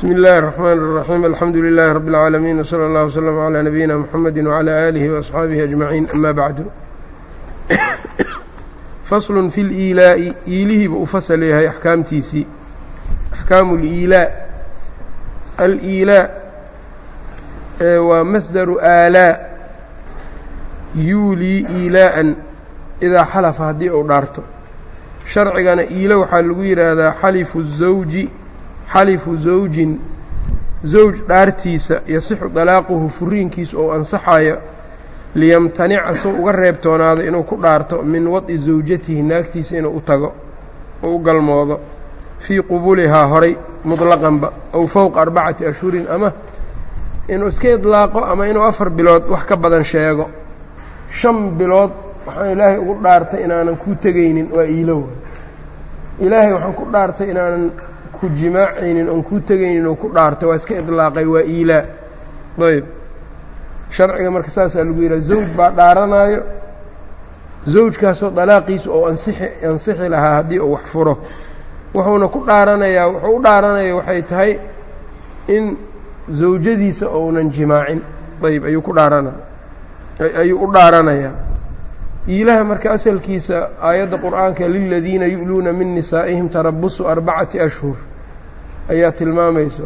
bsmi اllahi الرحmn الرaxيim alxamdu لilaahi rab اlcaalamiin wslى اllah wslm عlى nabiyina mxamedi wعlى aalihi وaصxaabihi أجmaciin ama bacdu faslun fi اliilaa'i iilihiiba u fasal yahay axkaamtiisii axkaamu اliilaa aliilaa waa masdaru aalaa yuulii iilaa'an idaa xalafa haddii uu dhaarto sharcigana iilo waxaa lagu yidhaahdaa xalifu الزawji xalifu zawjin zawj dhaartiisa yasixu dalaaquhu furiinkiisa ou ansaxayo liyamtanica soo uga reebtoonaado inuu ku dhaarto min wad'i zawjatihi naagtiisa inuu u tago oo u galmoodo fii qubulihaa horay mutlaqanba ow fowqa arbacati ashhurin ama inuu iska idlaaqo ama inuu afar bilood wax ka badan sheego. Shan bilood waxaan ilaahay ugu dhaartay inaanan kuu tegaynin waa iilow. Ilaahay waxaan ku dhaartay inaanan ku jimaacaynin oon kuu tegaynin oo ku dhaartay waa iska idlaaqay waa iilaa ayb sharciga marka saasaa lagu yidhaha zawj baa dhaaranaayo. Zawjkaasoo dalaaqiisu oo ansixi ansixi lahaa haddii uu wax furo. Wuxuuna ku dhaaranayaa wuxuu u dhaaranaya waxay tahay in zawjadiisa ounan jimaacin. Ayb ayuu ku dhaaranaya ayuu u dhaaranayaa. Iilaha marka asalkiisa aayadda qur'aanka liladiina yu'luuna min nisaa'ihim tarabusu arbacati ashhur ayaa tilmaamayso.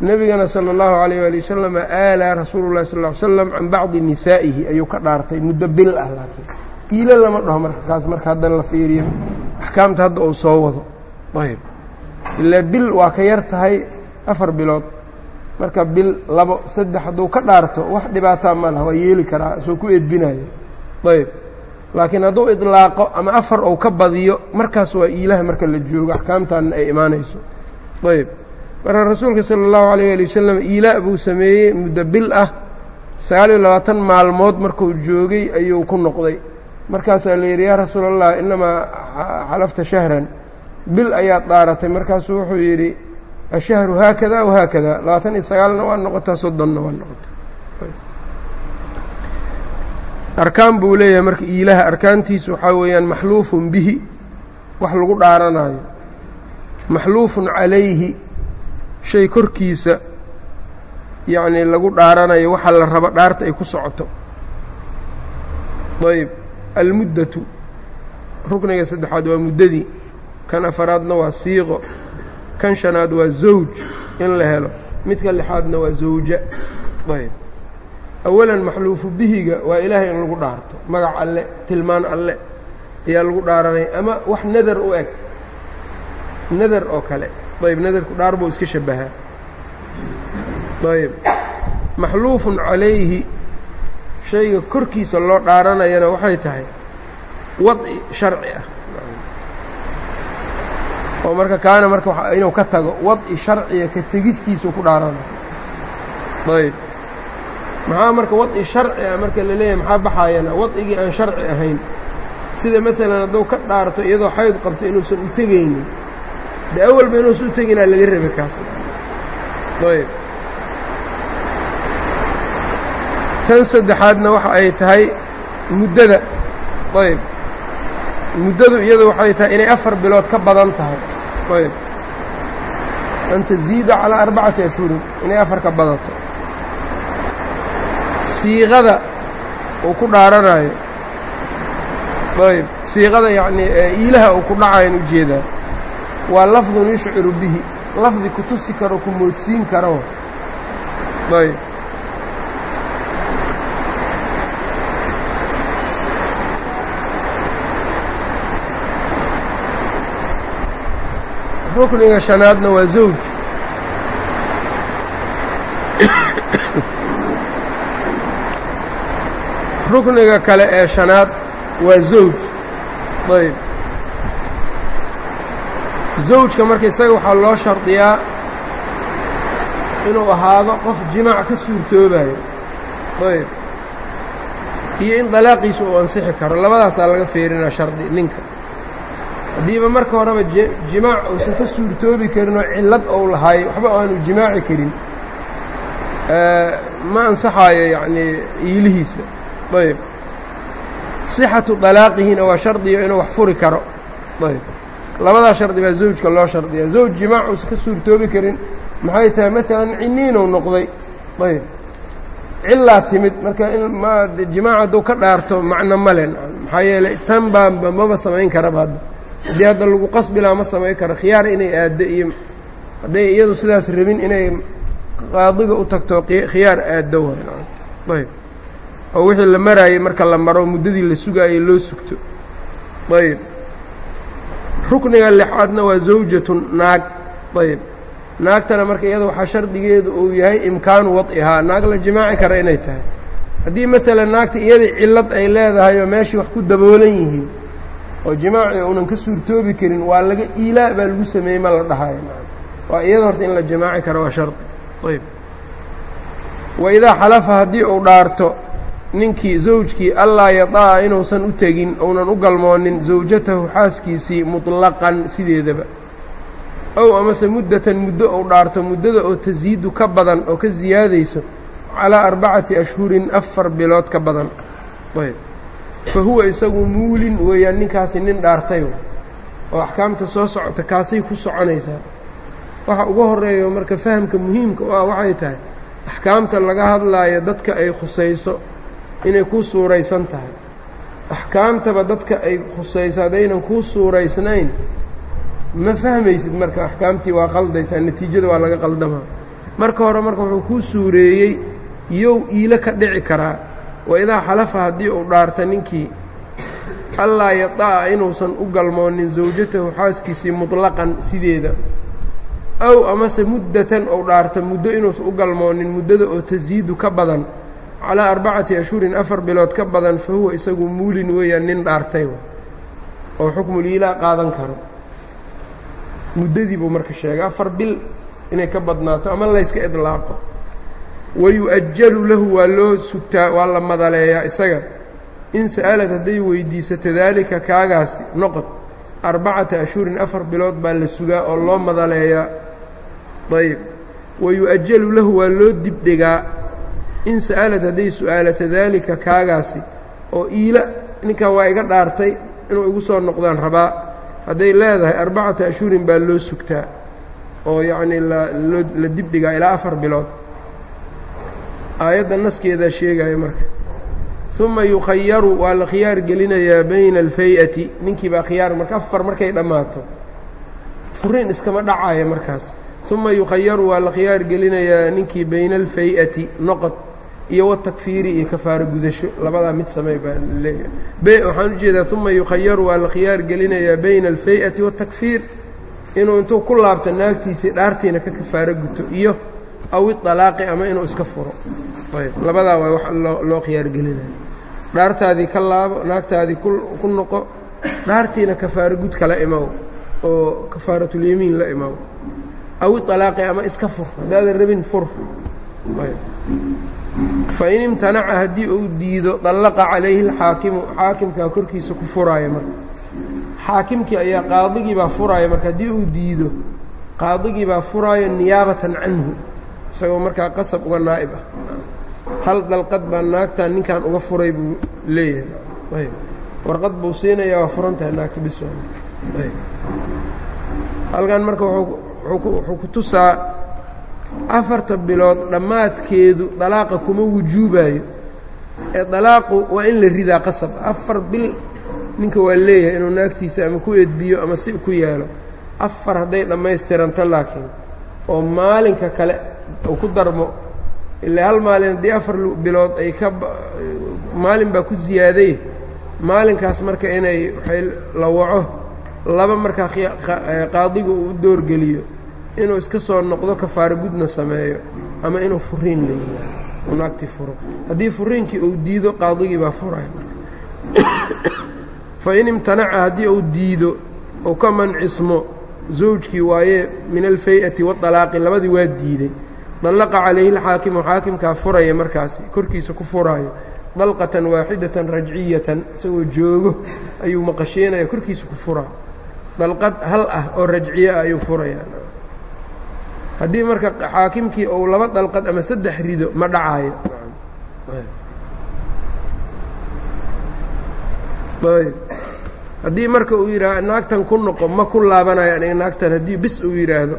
Nebigana sala allahu calayh waali wasalam aalaa rasuulu llahi sal slam can bacdi nisaa'ihi ayuu ka dhaartay muddo bil ah laakiin iilo lama dhaho marka kaas marka haddana la fiiriyo. Axkaamta hadda uu soo wado. Ayb ilaa bil waa ka yar tahay afar bilood. Marka bil labo saddex hadduu ka dhaarto wax dhibaataa ma laha waa yeeli karaa soo ku edbinayo ayb laakiin hadduu idlaaqo ama afar ou ka badiyo markaas waa iilaha marka la joogo axkaamtaanna ay imaanayso ayb. Marka rasuulka sala allahu alayh ali wasalam iilaa buu sameeyey muddo bil ah. Sagaal iyo labaatan maalmood markuu joogay ayuu ku noqday. Markaasaa la yidhi yaa rasuul allah innamaa xalafta shahran. Bil ayaad dhaaratay markaasuu wuxuu yidhi ashahru haakada wahaakada labaatan iyo sagaalna waa noqotaa soddonna waa noqotaa arkaan buu leeyahay marka iilaha. Arkaantiisu waxaa weeyaan maxluufun bihi. Wax lagu dhaaranaayo maxluufun calayhi shay korkiisa yacnii lagu dhaaranayo waxa la rabo dhaarta ay ku socoto. Ayb almuddatu rukniga saddexaad waa muddadii kan afaraadna waa siiqo kan shanaad waa zawj in la helo. Midka lixaadna waa zawja. Ayb awalan maxluufu bihiga waa ilaahay in lagu dhaarto. Magac alle tilmaan alle ayaa lagu dhaaranaya ama wax nadar u eg nadar oo kale. Ayb nadarku dhaar buu iska shabbahaa ayb maxluufun calayhi. Shayga korkiisa loo dhaaranayana waxay tahay wadci sharci ah. Oo marka kaana marka inuu ka tago wadci sharciga ka tegistiisuu ku dhaaranaya ayb maxaa marka wadci sharci ah marka la leeyahay maxaa baxaayana? Wadcigii aan sharci ahayn. Sida maalan hadduu ka dhaarto iyadoo xayd qabto inuusan u tegaynin de awalba inuusan u teginaa laga rabi kaas. Ayb. Tan saddexaadna waxa ay tahay muddada. Ayb. Muddadu iyadu waxay tahay inay afar bilood ka badan tahay. Ayb. An taziida calaa arbacati ashhurin inay afar ka badato. Siiqada uu ku dhaaranayo. Ayb. Siiqada yacnii iilaha uu ku dhacayan u jeedaa waa lafdun yushciru bihi. Lafdi ku tusi karo ku moodsiin karo. Ayb. Rukniga shanaadna waa zawj. Rukniga kale ee shanaad waa zawj. Ayb zawjka marka isaga waxaa loo shardiyaa inuu ahaado qof jimaac ka suurtoobayo ayb. Iyo in dalaaqiisa uu ansixi karo. Labadaasaa laga feerinaa shardi ninka. Haddiiba marka horeba jimaac uusan ka suurtoobi karin oo cillad ou lahaay waxba aanu jimaaci karin. Ma ansaxaayo yacnii iilihiisa. Ayb. Sixatu dalaaqihina waa shardiyo inuu wax furi karo labadaa shardi baa zawjka loo shardiyaa. Zawj jimaac uusan ka suurtoobi karin. Maxay tahay? Maalan ciniinow noqday. Ayb cilaa timid. Marka jimaaca hadduu ka dhaarto macno male maxaa yeeley tan baa maba samayn karaba hadda. Haddii hadda lagu qasbi laha ma samayn karo khiyaar inay aaddo iyo hadday iyadu sidaas rabin inay qaadiga u tagto khiyaar aaddo waay ayb oo wixii la maraayey marka la maro muddadii la sugaayey loo sugto. Ayb rukniga lixaadna waa zawjatun naag. Ayb naagtana marka iyada waxaa shardigeedu uu yahay imkaanu wad'ihaa naag la jimaaci kara inay tahay. Haddii maalan naagta iyadii cillad ay leedahay oo meeshii wax ku daboolan yihiin oo jimaaci uunan ka suurtoobi karin waa laga iilaa baa lagu sameeyey ma la dhahayo. Waa iyada horta in la jimaaci karo waa shardi ayb wa xalafa haddii uu dhaarto ninkii zawjkii allaa yada'a inuusan u tegin uunan u galmoonin zawjatahu xaaskiisii muطlaqan sideedaba. Ow amase muddatan muddo ou dhaarto muddada oo tasiidu ka badan oo ka siyaadayso calaa arbacati ashhurin afar bilood ka badan. Ayb. Fa huwa isagu muulin weeyaan ninkaasi nin dhaartay oo axkaamta soo socota kaasay ku soconaysaa. Waxa uga horeeyo marka fahamka muhiimka u ah waxay tahay axkaamta laga hadlaayo dadka ay khusayso inay kuu suuraysan tahay. Axkaamtaba dadka ay khusayso haddaynan kuu suuraysnayn. Ma fahmaysid marka axkaamtii waa qaldaysaa natiijada waa laga qaldamaa marka hore marka wuxuu kuu suureeyey yow iilo ka dhici karaa wa idaa xalafa haddii uu dhaarta ninkii allaa yada'a inuusan u galmoonin zawjatahu xaaskiisii muطlaqan sideeda. Ow amase muddatan ou dhaarta muddo inuusan u galmoonin muddada oo tasiidu ka badan calaa arbacati ashhurin afar bilood ka badan fa huwa isagu muulin weeyaan nin dhaartay oo xukmuliilaa qaadan karo. Muddadii buu marka sheegay afar bil inay ka badnaato ama layska idlaaqo. Wayu'ajalu lahu waa loo sugtaa waa la madaleeyaa isaga. In sa'alad hadday weydiisato daalika kaagaasi noqod arbacata ashhurin afar bilood baa la sugaa oo loo madaleeyaa. Ayb wayu'ajalu lahu waa loo dibdhigaa in sa'alad hadday su'aalato daalika kaagaasi oo iila ninkan waa iga dhaartay inuu igu soo noqdaan rabaa. Hadday leedahay arbacata ashhurin baa loo sugtaa oo yacnii la dibdhigaa ilaa afar bilood. Aayadda naskeedaa sheegaya marka. Uma yukhayaru waa la khiyaar gelinayaa bayna alfay-ati ninkii baa khiyaar marka afar markay dhammaato. Furiin iskama dhacaya markaas. Uma yukhayaru waa la khiyaar gelinayaa ninkii bayna alfay-ati noqod iyo watakfiiri iyo kafaaro gudasho. Labadaa mid samey baa leeyahay waxaan u jeedaa uma yukhayaru waa la khiyaar gelinayaa bayna alfay-ati watakfiir inuu intuu ku laabto naagtiisii dhaartiina ka kafaaro guto iyo aw iطalaaqi ama inuu iska furo. Ayb labadaa waa wax loo khiyaar gelinaya dhaartaadii ka laabo naagtaadii ku noqo dhaartiina kafaaro gud kala imow oo kafaaratulyamiin la imow aw iطalaaqi ama iska fur haddaadan rabin fur fain imtanaca haddii uu diido dallaqa calayhi اlxaakimu xaakimkaa korkiisa ku furaaya marka. Xaakimkii ayaa qaadigii baa furaaya marka haddii uu diido qaadigii baa furaayo niyaabatan canhu isagoo markaa qasab uga naa'ib ah. Hal dalqad baa naagtan ninkan uga furay buu leeyahay. Warqad buu siinayaa waa furan tahay naagta bis ayb halkan marka wuxuu ku tusaa afarta bilood dhammaadkeedu dalaaqa kuma wujuubayo ee dalaaqu waa in la ridaa qasab. Afar bil ninka waa leeyahay inuu naagtiisa ama ku edbiyo ama si ku yeelo afar hadday dhammaystiranto laakiin oo maalinka kale uu ku darmo ilaa hal maalin haddii afar bilood ay ka maalin baa ku ziyaaday maalinkaas marka inay waxay la waco laba markaa qaadiga uu u doorgeliyo inuu iska soo noqdo kafaaro gudna sameeyo ama inuu furiin leeyahay uu naagtii furo. Haddii furiinkii uu diido qaadigii baa furaya fa in imtanaca haddii uu diido uu ka mancismo zawjkii waaye min alfay-ati waalaaqi labadii waa diiday. Dallaqa calayhi alxaakimu xaakimkaa furaya markaasi korkiisa ku furaayo dalqatan waaxidatan rajciyatan isagoo joogo ayuu maqasheenaya korkiisa ku furaa dalqad hal ah oo rajciye ah ayuu furayaa haddii marka xaakimkii uu laba dalqad ama saddex rido ma dhacaayo. Ayb. Haddii marka uu yidhaah naagtan ku noqo ma ku laabanayo aniga naagtan haddii bis uu yidhaahdo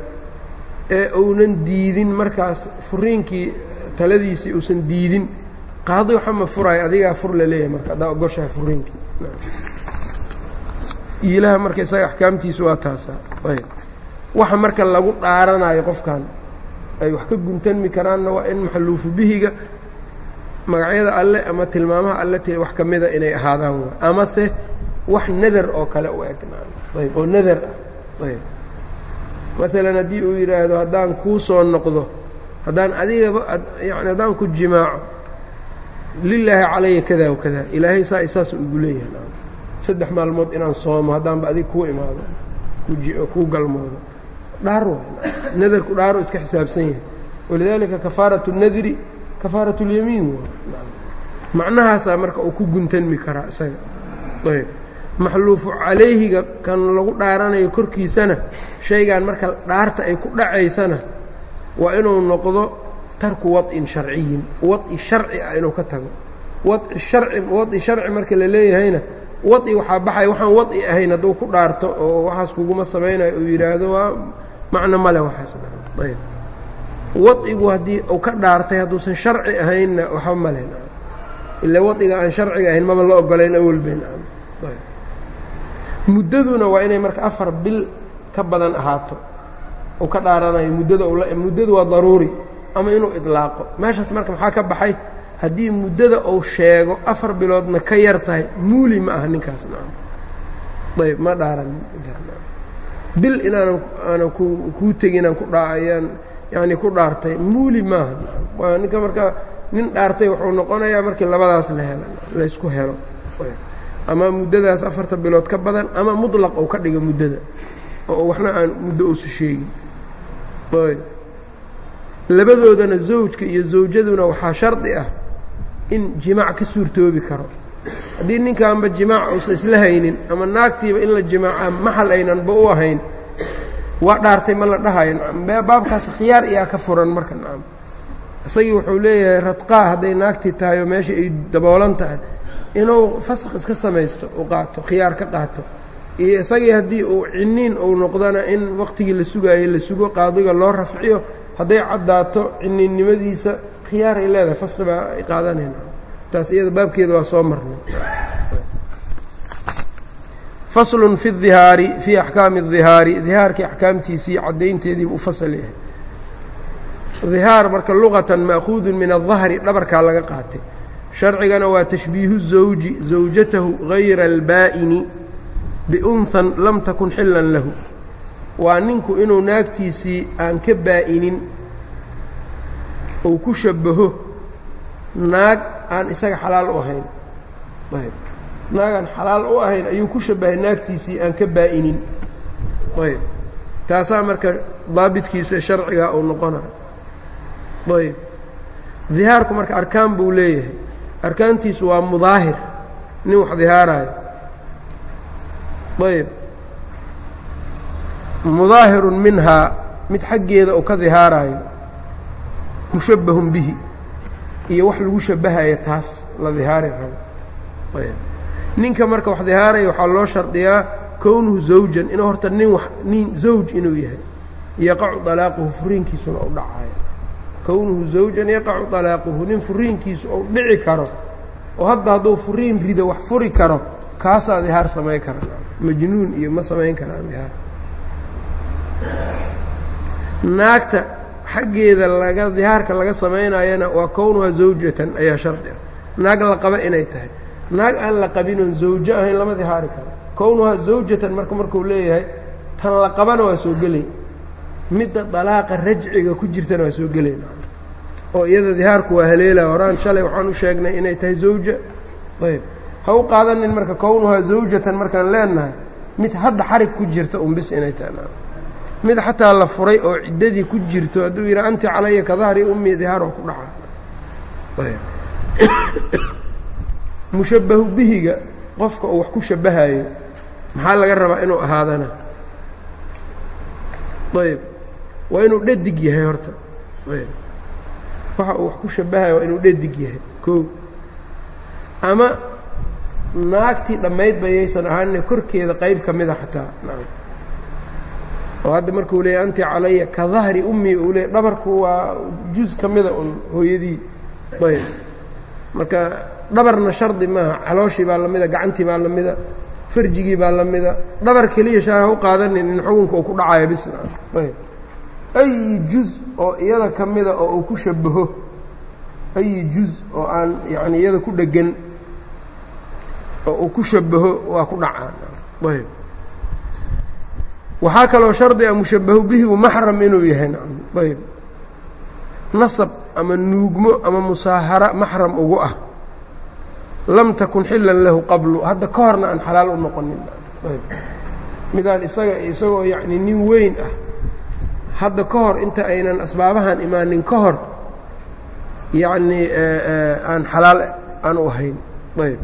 ee uunan diidin markaas furiinkii taladiisii uusan diidin. Qaadi waxa ma furaayo adigaa fur la leeyahay marka haddaa ogoshahay furiinkii. Iilaha marka isaga axkaamtiisu waa taasa ayb waxa marka lagu dhaaranayo qofkan ay wax ka guntanmi karaanna waa in maxluufu bihiga magacyada alle ama tilmaamaha alle wax ka mida inay ahaadaan amase wax nadar oo kale u eg oo nadar ah. Ayb. Maalan haddii uu yidhaahdo haddaan kuu soo noqdo haddaan adigaba yani haddaan ku jimaaco lilaahi calaya kada wakada ilaahay saa isaas igu leeyahay. Saddex maalmood inaan soomo haddaanba adig kuu imaado kuu galmoodo dhaaro nadarku dhaaro iska xisaabsan yahay. Walidaalika kafaaratu اnadri kafaaratu اlyamiin macnahaasaa marka uu ku guntanmi karaa isaga. Ayb. Maxluufu calayhiga kan lagu dhaaranayo korkiisana shaygan marka dhaarta ay ku dhacaysana waa inuu noqdo tarku wad'in sharciyin. Wad'i sharci ah inuu ka tago. Wadci sharci wad'i sharci marka la leeyahayna wad'i waxaa baxaya waxaan wad'i ahayn hadduu ku dhaarto oo waxaas kuguma samaynayo uu yidhaahdo waa macno male waxaas. Ayb. Waطigu haddii uu ka dhaartay hadduusan sharci ahaynna waxba male ila waطiga aan sharciga ahayn maba la ogolayn awalben muddaduna waa inay marka afar bil ka badan ahaato. Uu ka dhaaranayo muddada muddadu waa daruuri ama inuu idlaaqo. Meeshaas marka maxaa ka baxay? Haddii muddada uu sheego afar biloodna ka yar tahay muuli ma aha ninkaas. Ayb ma dhaaran bil inaanan aanan ku kuu tegin aan ku dhaayaan yani ku dhaartay. Muuli maaha. Waa ninka marka nin dhaartay wuxuu noqonayaa markii labadaas la helo laysku helo. Ama muddadaas afarta bilood ka badan ama muطlaq ou ka dhiga muddada. Oo waxna aan muddo uusa sheegin. Labadoodana zawjka iyo zawjaduna waxaa shardi ah in jimaac ka suurtoobi karo haddii ninkaanba jimaac uusa isla haynin ama naagtiiba in la jimaaca maxal aynanba u ahayn waa dhaartay ma la dhahayo. Baabkaas khiyaar iyaa ka furan marka nacam. Isagii wuxuu leeyahay radqaa hadday naagtii tahay oo meesha ay daboolan tahay inuu fasaq iska samaysto u qaato khiyaar ka qaato. Iyo isagii haddii uu ciniin uu noqdana in waqtigii la sugaayo la sugo qaadiga loo rafciyo hadday caddaato ciniinnimadiisa khiyaaray leedahay fasqi baa ay qaadanayna taas iyada baabkeeda waa soo marnay. Faslun fi dihaari fii axkaami dihaari dihaarkii axkaamtiisii caddaynteediibu u fasal yahay. Dihaar marka luqatan ma'khuudun min adahri dhabarkaa laga qaatay. Sharcigana waa tashbiihu zawji zawjatahu gayra albaa'ini biunhan lam takun xillan lahu. Waa ninku inuu naagtiisii aan ka baa'inin uu ku shabbaho naag aan isaga xalaal u ahayn. Ayb. Naag aan xalaal u ahayn ayuu ku shabbahay naagtiisii aan ka baa'inin. Ayb. Taasaa marka daabitkiisa sharcigaa uu noqonayo ayb. Dihaarku marka arkaan buu leeyahay. Arkaantiisu waa mudaahir. Nin wax dihaaraayo. Ayb. Mudaahirun minhaa mid xaggeeda uu ka dihaaraayo. Mushabbahun bihi iyo wax lagu shabbahaya taas la dihaari rabo. Ninka marka wax dihaaraya waxaa loo shardiyaa kownuhu zawjan inuu horta nin wax nin zawj inuu yahay yaqacu dalaaquhu furiinkiisuna u dhacayo. Kownuhu zawjan yaqacu dalaaquhu nin furiinkiisu uu dhici karo oo hadda hadduu furiin rido wax furi karo kaasaa dihaar samayn kara. Majnuun iyo ma samayn karaan dihaar naagta xaggeeda laga dihaarka laga samaynayana waa kownuhaa zawjatan ayaa shardi. Ah naag la qaba inay tahay. Naag aan la qabinoon zawjo ahayn lama dihaari karo. Kownuhaa zawjatan marka markuu leeyahay tan la qabana waa soo gelay midda dalaaqa rajciga ku jirtana waa soo gelayna oo iyada dihaarku waa haleela horaan shalay waxaan u sheegnay inay tahay zawja. Ayb. Ha u qaadanin marka kownuhaa zawjatan markaan leenahay mid hadda xarig ku jirta un bis inay tahay mid xataa la furay oo ciddadii ku jirto hadduu yidhi anti calaya ka dahri dihaar oo ku dhaca. Mushabbahu bihiga qofka uu wax ku shabbahayo maxaa laga rabaa inuu ahaadana? Ayb. Waa inuu dhadig yahay horta. Ayb. Waxa uu wax ku shabbahayo waa inuu dhadig yahay. Koo ama naagtii dhammayd bayaysan ahaanine korkeeda qayb ka mida xataa. Nacam oo hadda markuu leeyay anti calaya ka dahri ummi uu leeyay dhabarku waa juz ka mida un hooyadii. Ayb. Marka dhabarna shardi maaha. Calooshii baa lamida gacantii baa lamida farjigii baa lamida dhabar keliya shaa ha u qaadanin in xukunka uu ku dhacayo bisna. Ayb. Ay juz oo iyada ka mida oo uu ku shabaho ay juz oo aan yani iyada ku dhegan oo uu ku shabaho waa ku dhacaan. Ayb waxaa kaloo shardi a mushabahu bihi u maxram inuu yahay ayb nasab ama nuugmo ama musaahara maxram ugu ah. Lam takun xilan lahu qablu. Hadda ka horna aan xalaal u noqonin ayb midaan isaga isagoo yacni nin weyn ah hadda ka hor inta aynan asbaabahan imaanin ka hor yacnii aan xalaal aan u ahayn ayb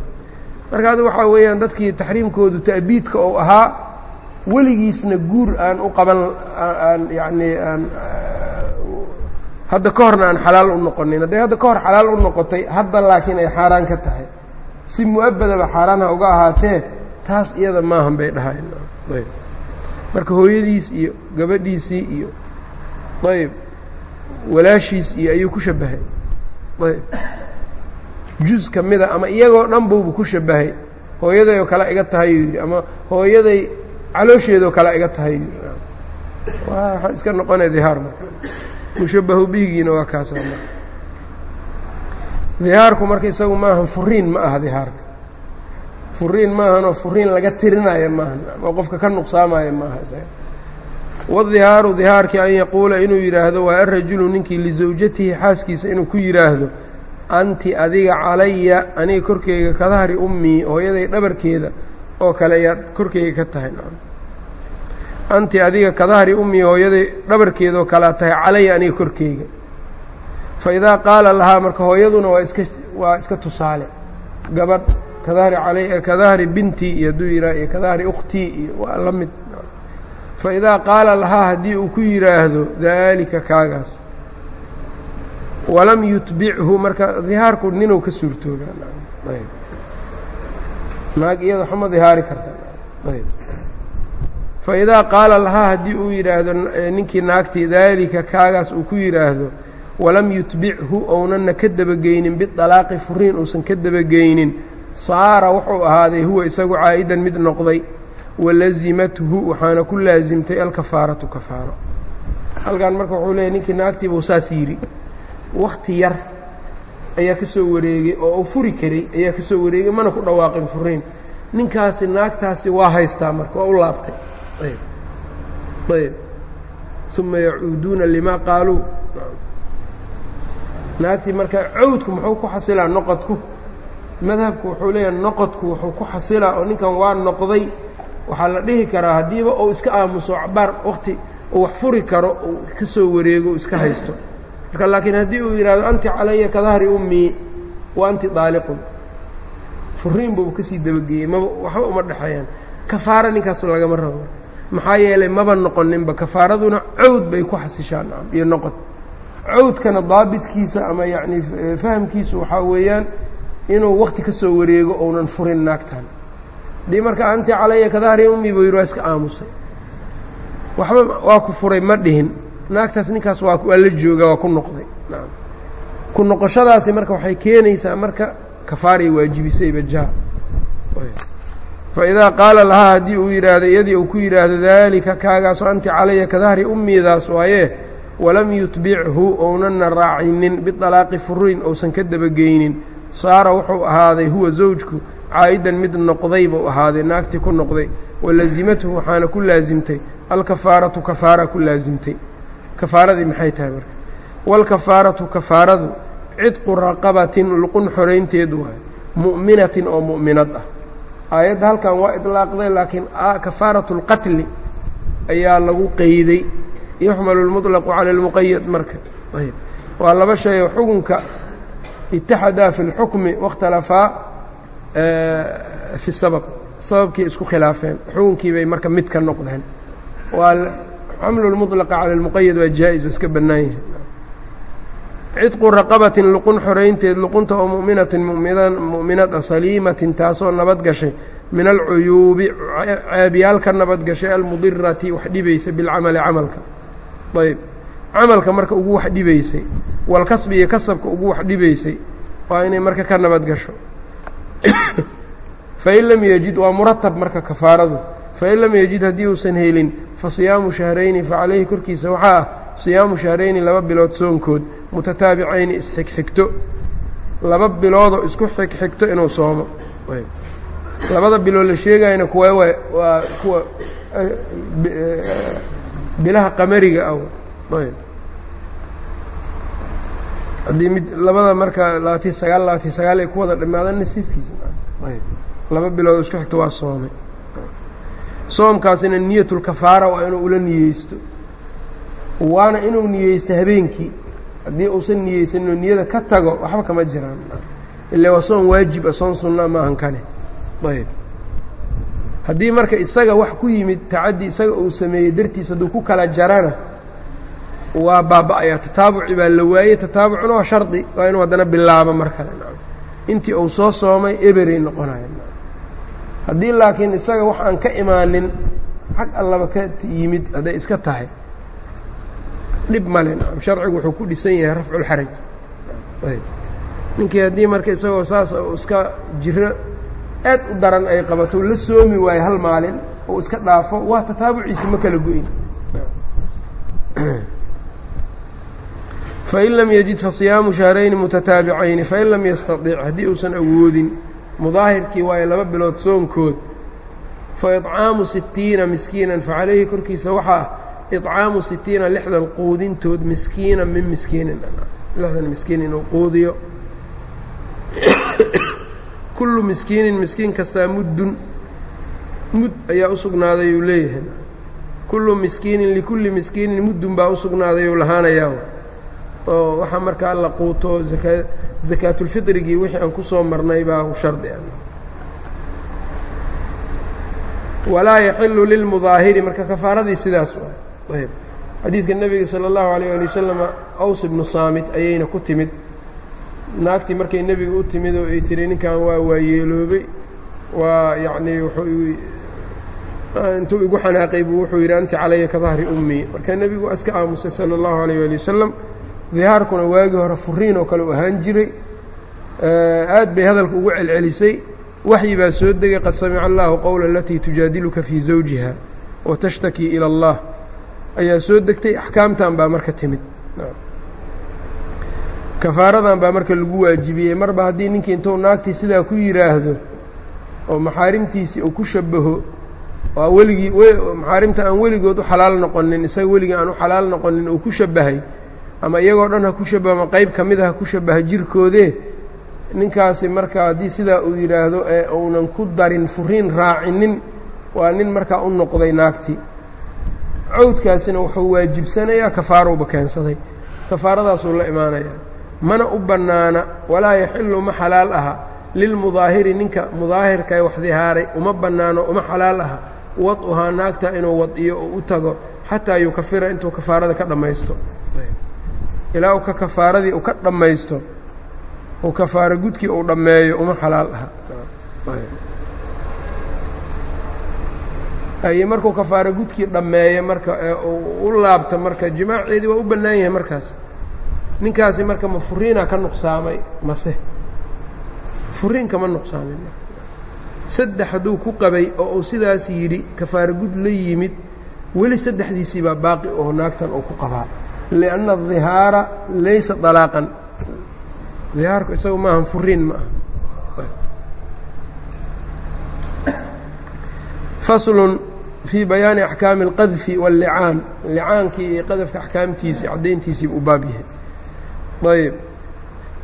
marka adi waxaa weeyaan dadkii taxriimkoodu ta'biidka ou ahaa weligiisna guur aan u qaban aan yacnii aan hadda ka horna aan xalaal u noqonin. Hadday hadda ka hor xalaal u noqotay hadda laakiin ay xaaraan ka tahay. Si mu'abadaba xaaraanha uga ahaatee taas iyada maahan bay dhahayn. Ayb. Marka hooyadiis iyo gabadhiisii iyo ayb walaashiis iyo ayuu ku shabahay. Ayb. Juz ka mida ama iyagoo dhan buubu ku shabahay. Hooyaday oo kale iga tahay yuu yidhi ama hooyaday caloosheedoo kale iga tahay. Waa iska noqonaya dihaar marka. Mushabahu bihigiina waa kaasa marka. Dihaarku marka isagu maahan furiin ma aha dihaarka. Furiin maahanoo furiin laga tirinaayo maahan oo qofka ka nuqsaamaayo maaha isaga. Wadihaaru dihaarkii an yaquula inuu yidhaahdo waa arajulu ninkii lisawjatihi xaaskiisa inuu ku yidhaahdo anti adiga calaya aniga korkeyga ka dahri ummii hooyaday dhabarkeeda oo kale ayaad korkeyga ka tahay. Anti adiga ka dahri ummii hooyaday dhabarkeeda oo kalea tahay calaya aniga korkeyga fa idaa qaala lahaa marka hooyaduna waa iska waa iska tusaale. Gabadh ka dahri calay ka dahri bintii iyo hadduu yidhaah iyo ka dahri ukhtii iyo waa la mid. Fa idaa qaala lahaa haddii uu ku yidhaahdo daalika kaagaas. Walam yutbichu marka dihaarku ninuu ka suurtooga naag iyada xuma dihaari karta. Fa qaala lahaa haddii uu yidhaahdo ninkii naagtii daalika kaagaas uu ku yidhaahdo walam yutbichu ounanna ka dabageynin bidalaaqi furiin uusan ka dabageynin saara wuxuu ahaaday huwa isagu caa'idan mid noqday walazimathu waxaana ku laasimtay alkafaaratu kafaaro. Halkan marka wuxuu leeyahy ninkii naagtiibuu saas yidhi wakti yar ayaa ka soo wareegay oo uu furi karay ayaa ka soo wareegay mana ku dhawaaqin furiin. Ninkaasi naagtaasi waa haystaa marka waa u laabtay. Ayb. Ayb. Uma yacuuduuna limaa qaaluu. Naagtii marka cawdku muxuu ku xasilaa noqodku? Madhabku wuxuu leeyahay noqodku wuxuu ku xasilaa oo ninkan waa noqday. Waxaa la dhihi karaa haddiiba uu iska aamuso cabaar wakti uu wax furi karo uu ka soo wareego u iska haysto marka laakiin haddii uu yidhahdo anti calaya ka dahri ummii wa anti daaliqun. Furiin buu ka sii dabageeyey maba waxba uma dhexeeyaan. Kafaaro ninkaas lagama rabo. Maxaa yeelay maba noqoninba kafaaraduna cawd bay ku xasishaan iyo noqod cawdkana daabitkiisa ama yacni fahamkiisu waxaa weeyaan inuu wakti ka soo wareego ounan furin naagtan haddii marka anti calaya ka dahri ummii buu yidhi waa iska aamusay. Waxba waa ku furay ma dhihin naagtaas ninkaas waa waa la jooga waa ku noqday. Ku noqoshadaasi marka waxay keenaysaa marka kafaaray waajibisayba jaa. Fa idaa qaala lahaa haddii uu yidhaahdo iyadii uu ku yidhaahdo daalika kaagaasoo anti calaya ka dahri ummiidaas waaye walam yutbichu ounana raacinin biطalaaqi furiin ousan ka dabageynin saara wuxuu ahaaday huwa zawjku caa'idan mid noqday buu ahaaday naagtii ku noqday. Walazimathu waxaana ku laasimtay alkafaaratu kafaara ku laasimtay kafaaradii maxay tahay marka wاlkafaaratu kafaaradu cidqu raqabatin luqun xoraynteedu waay mu'minatin oo mu'minad ah aayadda halkan waa iطlaaqday laakiin kafaaraةu اlqatli ayaa lagu qeyday yuxmalu اlmuطlaqu cala اlmuqayad marka ayb waa laba shayoo xukunka itaxadaa fi اlxukmi waاkhtalafaa fi sabab sababkii isku khilaafeen xukunkii bay marka mid ka noqdeen waa xamlu lmuطlaqa cala اlmuqayad waa jaa-is iska bannaan yahay cidqu raqabatin luqun xoraynteed luqunta oo mu'minatin muminad a saliimatin taasoo nabad gashay min alcuyuubi ceebyaal ka nabadgashay almudirati wax dhibaysa bilcamali camalka ayb camalka marka ugu wax dhibaysay walkasbi iyo kasabka ugu wax dhibaysay waa inay marka ka nabadgasho fain lam yejid waa muratab marka kafaaradu fain lam yejid haddii uusan helin fa siyaamu shahrayni fa calayhi korkiisa waxaa ah siyaamu shahrayni laba bilood soonkood mutataabicayni isxigxigto laba biloodoo isku xigxigto inuu soomo labada bilood la sheegayana kuwa waa kuwa bilaha qamariga ah haddii mid labada marka labaatiyo sagaal labaatiyo sagaal ay ku wada dhammaadaan nasiifkiisa laba bilood isku xigto waa soomay soomkaasina niyatulkafaara waa inuu ula niyeysto. Waana inuu niyeysto habeenkii. Haddii uusan niyeysaninoo niyada ka tago waxba kama jiraan. Ila waa soon waajib ah soon sunnaa maahan kane. Ayb haddii marka isaga wax ku yimid tacaddi isaga uu sameeyey dartiis hadduu ku kala jarana waa baaba'ayaa tataabuci baa la waayey tataabucuna waa shardi waa inuu haddana bilaabo mar kale intii uu soo soomay eberay noqonaya haddii laakiin isaga wax aan ka imaanin xag allaba ka yimid hadday iska tahay. Dhib male sharcigu wuxuu ku dhisan yahay rafculxaraj ninkii haddii marka isagoo saas iska jiro aad u daran ay qabato la soomi waayo hal maalin oo iska dhaafo waa tataabuciisi ma kala go-in. Fain lam yajid fasiyaamu shahrayni mutataabicayni fain lam yastaطic haddii uusan awoodin mudaahirkii waayo laba bilood soonkood. Fa iطcaamu sitiina miskiinan facalayhi korkiisa waxaa iطcaamu sitiina lixdan quudintood miskiinan min miskiinin. Lixdan miskiin inuu quudiyo. Kullu miskiinin miskiin kastaa muddun. Mud ayaa u sugnaaday uu leeyahay. Kullu miskiinin likulli miskiinin muddun baa u sugnaaday uu lahaanayaa oo waxaa markaa la quuto aka zakaatulfirigii wixii aan ku soo marnay baa u shardi ah. Walaa yaxilu lilmudaahiri marka kafaaradii sidaas ah ayb xadiidka nebiga sala allahu alayh ali wasalam aws ibnu saamit ayayna ku timid. Naagtii markay nebiga u timid oo ay tiri ninkan waa waayeeloobay waa yacnii wuxuu ah, intuu igu xanaaqay buu wuxuu yidhi anti calaya ka ummii marka nebigu iska aamusay sala allahu alayh ali wasalam dihaarkuna waagii hore furiin oo kale u ahaan jiray aad bay hadalka ugu celcelisay. Waxyi baa soo degay qad samica allahu qowla alatii tujaadiluka fii zawjiha wa tashtakii ilى اllah ayaa soo degtay axkaamtan baa marka timid. Kafaaradan baa marka lagu waajibiyey. Marba haddii ninkii intuu naagtii sidaa ku yidhaahdo oo maxaarimtiisii uu ku shabaho waa weligii maxaarimta aan weligood u xalaal noqonin isaga weligii aan u xalaal noqonin uu ku shabahay ama iyagoo dhan ha ku shabaha ama qayb ka mid a ha ku shabaha jirkoodee ninkaasi marka haddii sidaa uu yidhaahdo ee uunan ku darin furiin raacinin waa nin markaa u noqday naagtii cawdkaasina wuxuu waajibsanayaa kafaarouba keensaday. Kafaaradaasuu la imaanayaa mana u bannaana walaa yaxilu ma xalaal aha. Lilmudaahiri ninka mudaahirkae wax dihaaray uma bannaano uma xalaal aha. Wad-uhaa naagta inuu wad-iyo oo u tago xataa yukafira intuu kafaarada ka dhammaysto ilaa uu ka kafaaradii uu ka dhammaysto uu kafaaro gudkii uu dhammeeyo uma xalaal aha. Ay markuu kafaaro gudkii dhammeeyo marka ee u laabto marka jimaaceedii waa u bannaan yahay markaas. Ninkaasi marka ma furiina ka nuqsaamay? Mase furiin kama nuqsaamin saddex hadduu ku qabay oo uu sidaas yidhi kafaaro gud la yimid weli saddexdiisii baa baaqi oo naagtan uu ku qabaa lianna adihaara laysa dalaaqan dihaarku isagu maahan furiin ma aha faslun fii bayaani axkaami اlqadfi wاllicaan licaankii iyo qadafka axkaamtiisii caddayntiisii u baab yahay ayb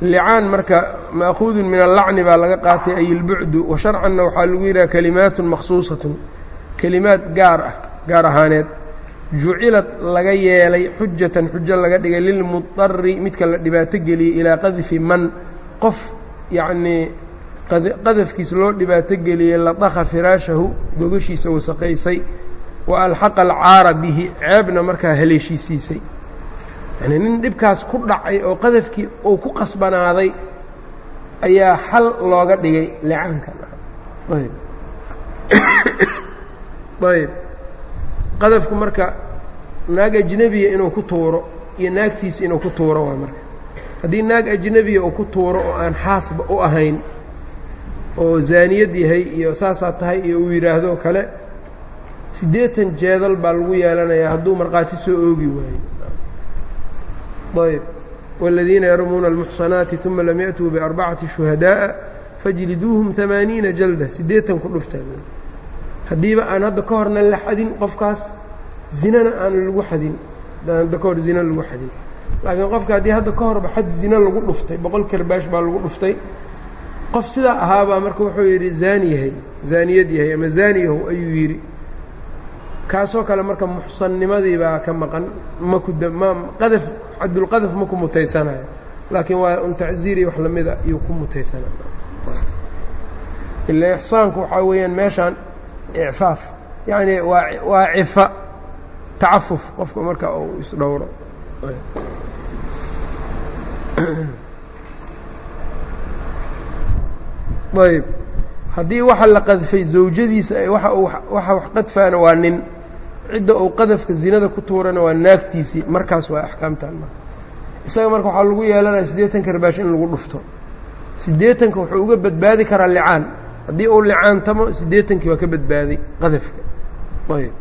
licaan marka ma'kuudun min allacni baa laga qaatay ay ilbucdu wa sharcanna waxaa lagu yidhaha kelimaatun makhsuusatun kelimaad gaar ah gaar ahaaneed jucilad laga yeelay xujatan xujo laga dhigay lilmudari midka la dhibaato geliyey ilaa qadfi man qof yacnii qadafkiis loo dhibaato geliyey ladakha firaashahu gogashiisa wasaqaysay wa alxaqa alcaara bihi ceebna markaa haleeshiisiisay. Yani nin dhibkaas ku dhacay oo qadafkii uu ku qasbanaaday ayaa xal looga dhigay licaanka ayb qadafku marka naag ajnebiya inuu ku tuuro iyo naagtiisa inuu ku tuuro waa marka haddii naag ajnebiya uu ku tuuro oo aan xaasba u ahayn oo zaaniyad yahay iyo saasaa tahay iyo uu yidhaahdo kale siddeetan jeedal baa lagu yeelanayaa hadduu markhaati soo oogi waayo ayb والذiina yarmuuna الmuxصanaati ثuma lam yaأtuu بأrbacati شhuhadaaءa fajliduuهum ثamaaniina jalda siddeetan ku dhuftaa haddiiba aan hadda ka horna la xadin qofkaas zinana aan lagu xadin. Hadda ka hor zina lagu xadin. Laakiin qofka haddii hadda ka horba xad zina lagu dhuftay boqol karbaash baa lagu dhuftay. Qof sidaa ahaabaa marka wuxuu yidhi zaani yahay zaaniyad yahay ama zaaniyahu ayuu yidhi. Kaasoo kale marka muxsannimadii baa ka maqan maku ma qadaf cadulqadaf ma ku mutaysanayo. Laakiin waa un tacziir iyo wax lamida iyuu ku mutaysanaya ila ixsaanku waxaa weeyaan meeshaan icfaaf yacni waa waa cifa tacafuf qofka marka uu isdhowro ayb haddii waxa la qadfay zawjadiisa waxa waxa wax qadfaana waa nin cidda uu qadafka zinada ku tuurana waa naagtiisii markaas waa axkaamtan marka isaga marka waxaa lagu yeelanaya siddeetan karbaash in lagu dhufto siddeetanka wuxuu uga badbaadi karaa licaan haddii uu licaantamo siddeetankii waa ka badbaaday qadafka. Ayb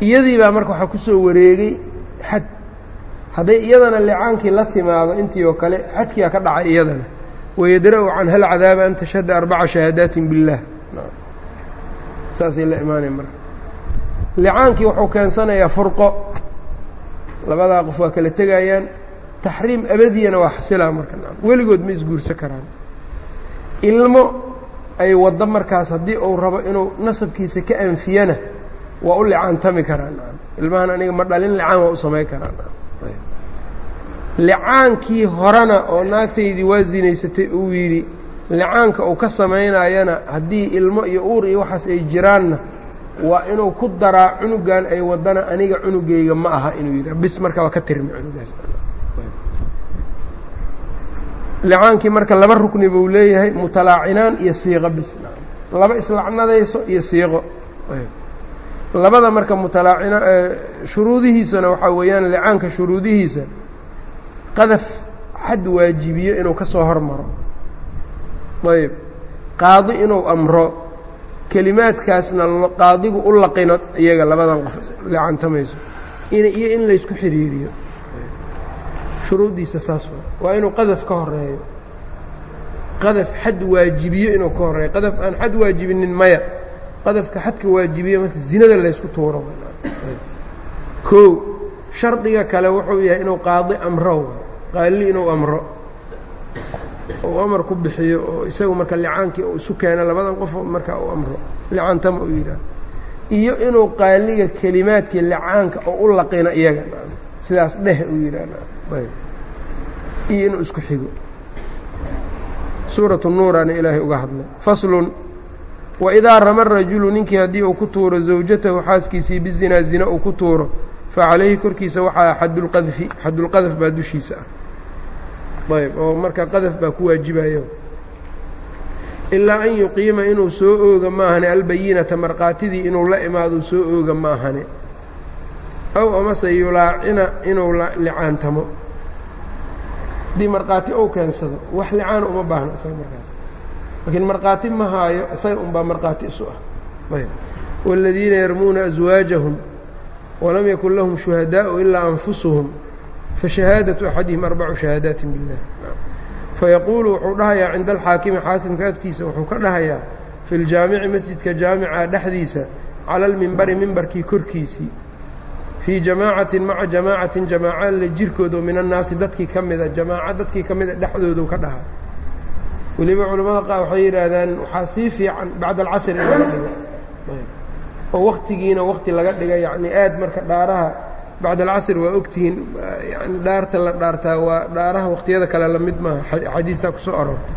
iyadii baa marka waxaa ku soo wareegay xad. Hadday iyadana licaankii la timaado intii oo kale xadkiyaa ka dhacay iyadana. Wayadra'u canha alcadaaba an tashhada arbaca shahaadaatin biاllaah saasay la imaanaya marka. Licaankii wuxuu keensanayaa furqo. Labadaa qof waa kala tegayaan. Taxriim abadiyana waa xasilaa marka. Weligood ma isguursan karaan. Ilmo ay waddo markaas haddii uu rabo inuu nasabkiisa ka anfiyana waa u licaantami karaan. Ilmahan aniga ma dhalin licaan waa u samayn karaan. Licaankii horena oo naagtaydii waa zinaysatay uu yidhi licaanka uu ka samaynayana haddii ilmo iyo uur iyo waxaas ay jiraanna waa inuu ku daraa cunugan ay wadana aniga cunugayga ma aha inuu yidhah bis marka waa ka tirmi cunugaas licaankii marka laba rukni buu leeyahay mutalaacinaan iyo siiqo bis laba islacnadayso iyo siiqo. Labada marka mutalaacina shuruudihiisana waxaa weeyaan licaanka shuruudihiisa qadaf xad waajibiyo inuu ka soo hormaro. Ayb. Qaadi inuu amro kelimaadkaasna qaadigu u laqino iyaga labadan qof licantamayso iyo in laysku xidhiiriyo shuruuddiisa saas waa inuu qadaf ka horeeyo. Qadaf xad waajibiyo inuu ka horeeyo. Qadaf aan xad waajibinin maya. Qadafka xadka waajibiyo marka zinada laysku tuuro. Kow shardiga kale wuxuu yahay inuu qaadi amro. Qaali inuu amro. Ou amar ku bixiyo oo isagu marka licaankii uu isu keeno labadan qof marka uu amro. Licaantama uu yidhaah iyo inuu qaaliga kelimaadkii licaanka oo u laqino iyaga. Sidaas dheh uu yidhaah iyo inuu isku xigo. Suuratu nuuraana ilaahay uga hadlay. Faslun waidaa rama rajulu ninkii haddii uu ku tuuro zawjatahu xaaskiisii bizinaa zina uu ku tuuro fa calayhi korkiisa waxaa xadulqadfi xadulqadaf baa dushiisa ah. Ayb oo marka qadaf baa ku waajibayo ilaa an yuqiima inuu soo ooga maahane albayinata markaatidii inuu la imaado soo ooga maahane. Aw amase yulaacina inuu licaantamo haddii markhaati ou keensado wax licaana uma baahno isaga markaas laakiin markhaati ma haayo isaga unbaa markhaati isu ah ayb wاladiina yarmuuna aswaajahum walam yakun lahum shuhadaءu ilaa anfusuhum fashahaadaةu axadihim arbacu shahaadaati biاllah fayaquulu wuxuu dhahayaa cinda alxaakimi xaakimka agtiisa wuxuu ka dhahayaa fi ljaamici masjidka jaamica dhexdiisa cala almimbari mimbarkii korkiisii fii jamaacatin maca jamaacatin jamaaca la jirkooda min annaasi dadkii ka mida jamaaca dadkii ka mida dhexdoodu ka dhaha. Weliba culimmada qaar waxay yidhaahdaan waxaa sii fiican bacda alcasr in laga dhigo. Oo waktigiina wakti laga dhiga yacni aad marka dhaaraha bacd alcasr waa ogtihiin yani dhaarta la dhaartaa waa dhaaraha wakhtiyada kale la mid maaha xadiidtaa ku soo aroortay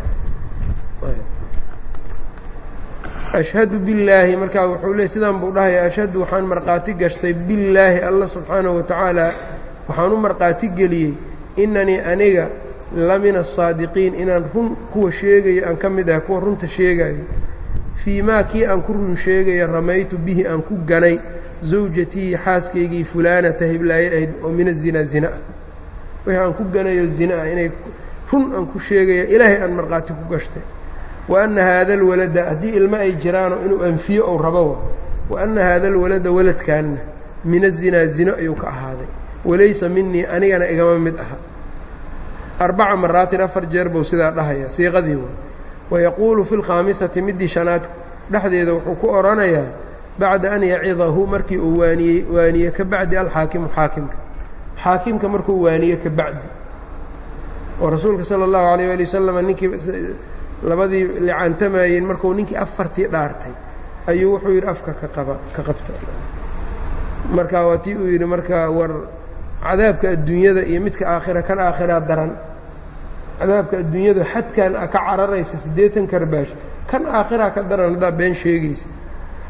ashhadu billaahi markaa wuxuu leey sidaan buu dhahaya ashhadu waxaan markhaati gashtay billaahi alla subxaanahu watacaala waxaan u markhaati geliyey inanii aniga la min aلsaadiqiin inaan run kuwa sheegayo aan ka mid ahay kuwa runta sheegayo fii maa kii aan ku run sheegaya ramaytu bihi aan ku ganay zawjatii xaaskaygii fulaanata hiblaaye ahayd oo min azinaa zina ah. Wixii aan ku ganayo zina ah inay run aan ku sheegaya ilaahay aan markhaati ku gashtay wa anna haada alwalada haddii ilmo ay jiraano inuu anfiyo ou rabowa wa. Anna haada alwalada waladkaanna min azinaa zino ayuu ka ahaaday. Walaysa minii anigana igama mid aha. Arbaca maraatin afar jeer buu sidaa dhahaya siiqadii way wayaquulu fi lkhaamisati middii shanaad dhexdeeda wuxuu ku odhanayaa bacda an yacidahu markii uu waaniyey waaniye ka bacdi alxaakimu xaakimka. Xaakimka markuu waaniye ka bacdi. Oo rasuulka sala allahu alayh ali wasalam ninkii labadii licaantamayeen markuu ninkii afartii dhaartay ayuu wuxuu yidhi afka ka qaba ka qabta. Marka waa tii uu yidhi marka war cadaabka adduunyada iyo midka aakhira kan aakhiraa daran cadaabka adduunyadu xadkan ka cararaysa siddeetan karbaash kan aakhiraa ka daran haddaa been sheegaysa.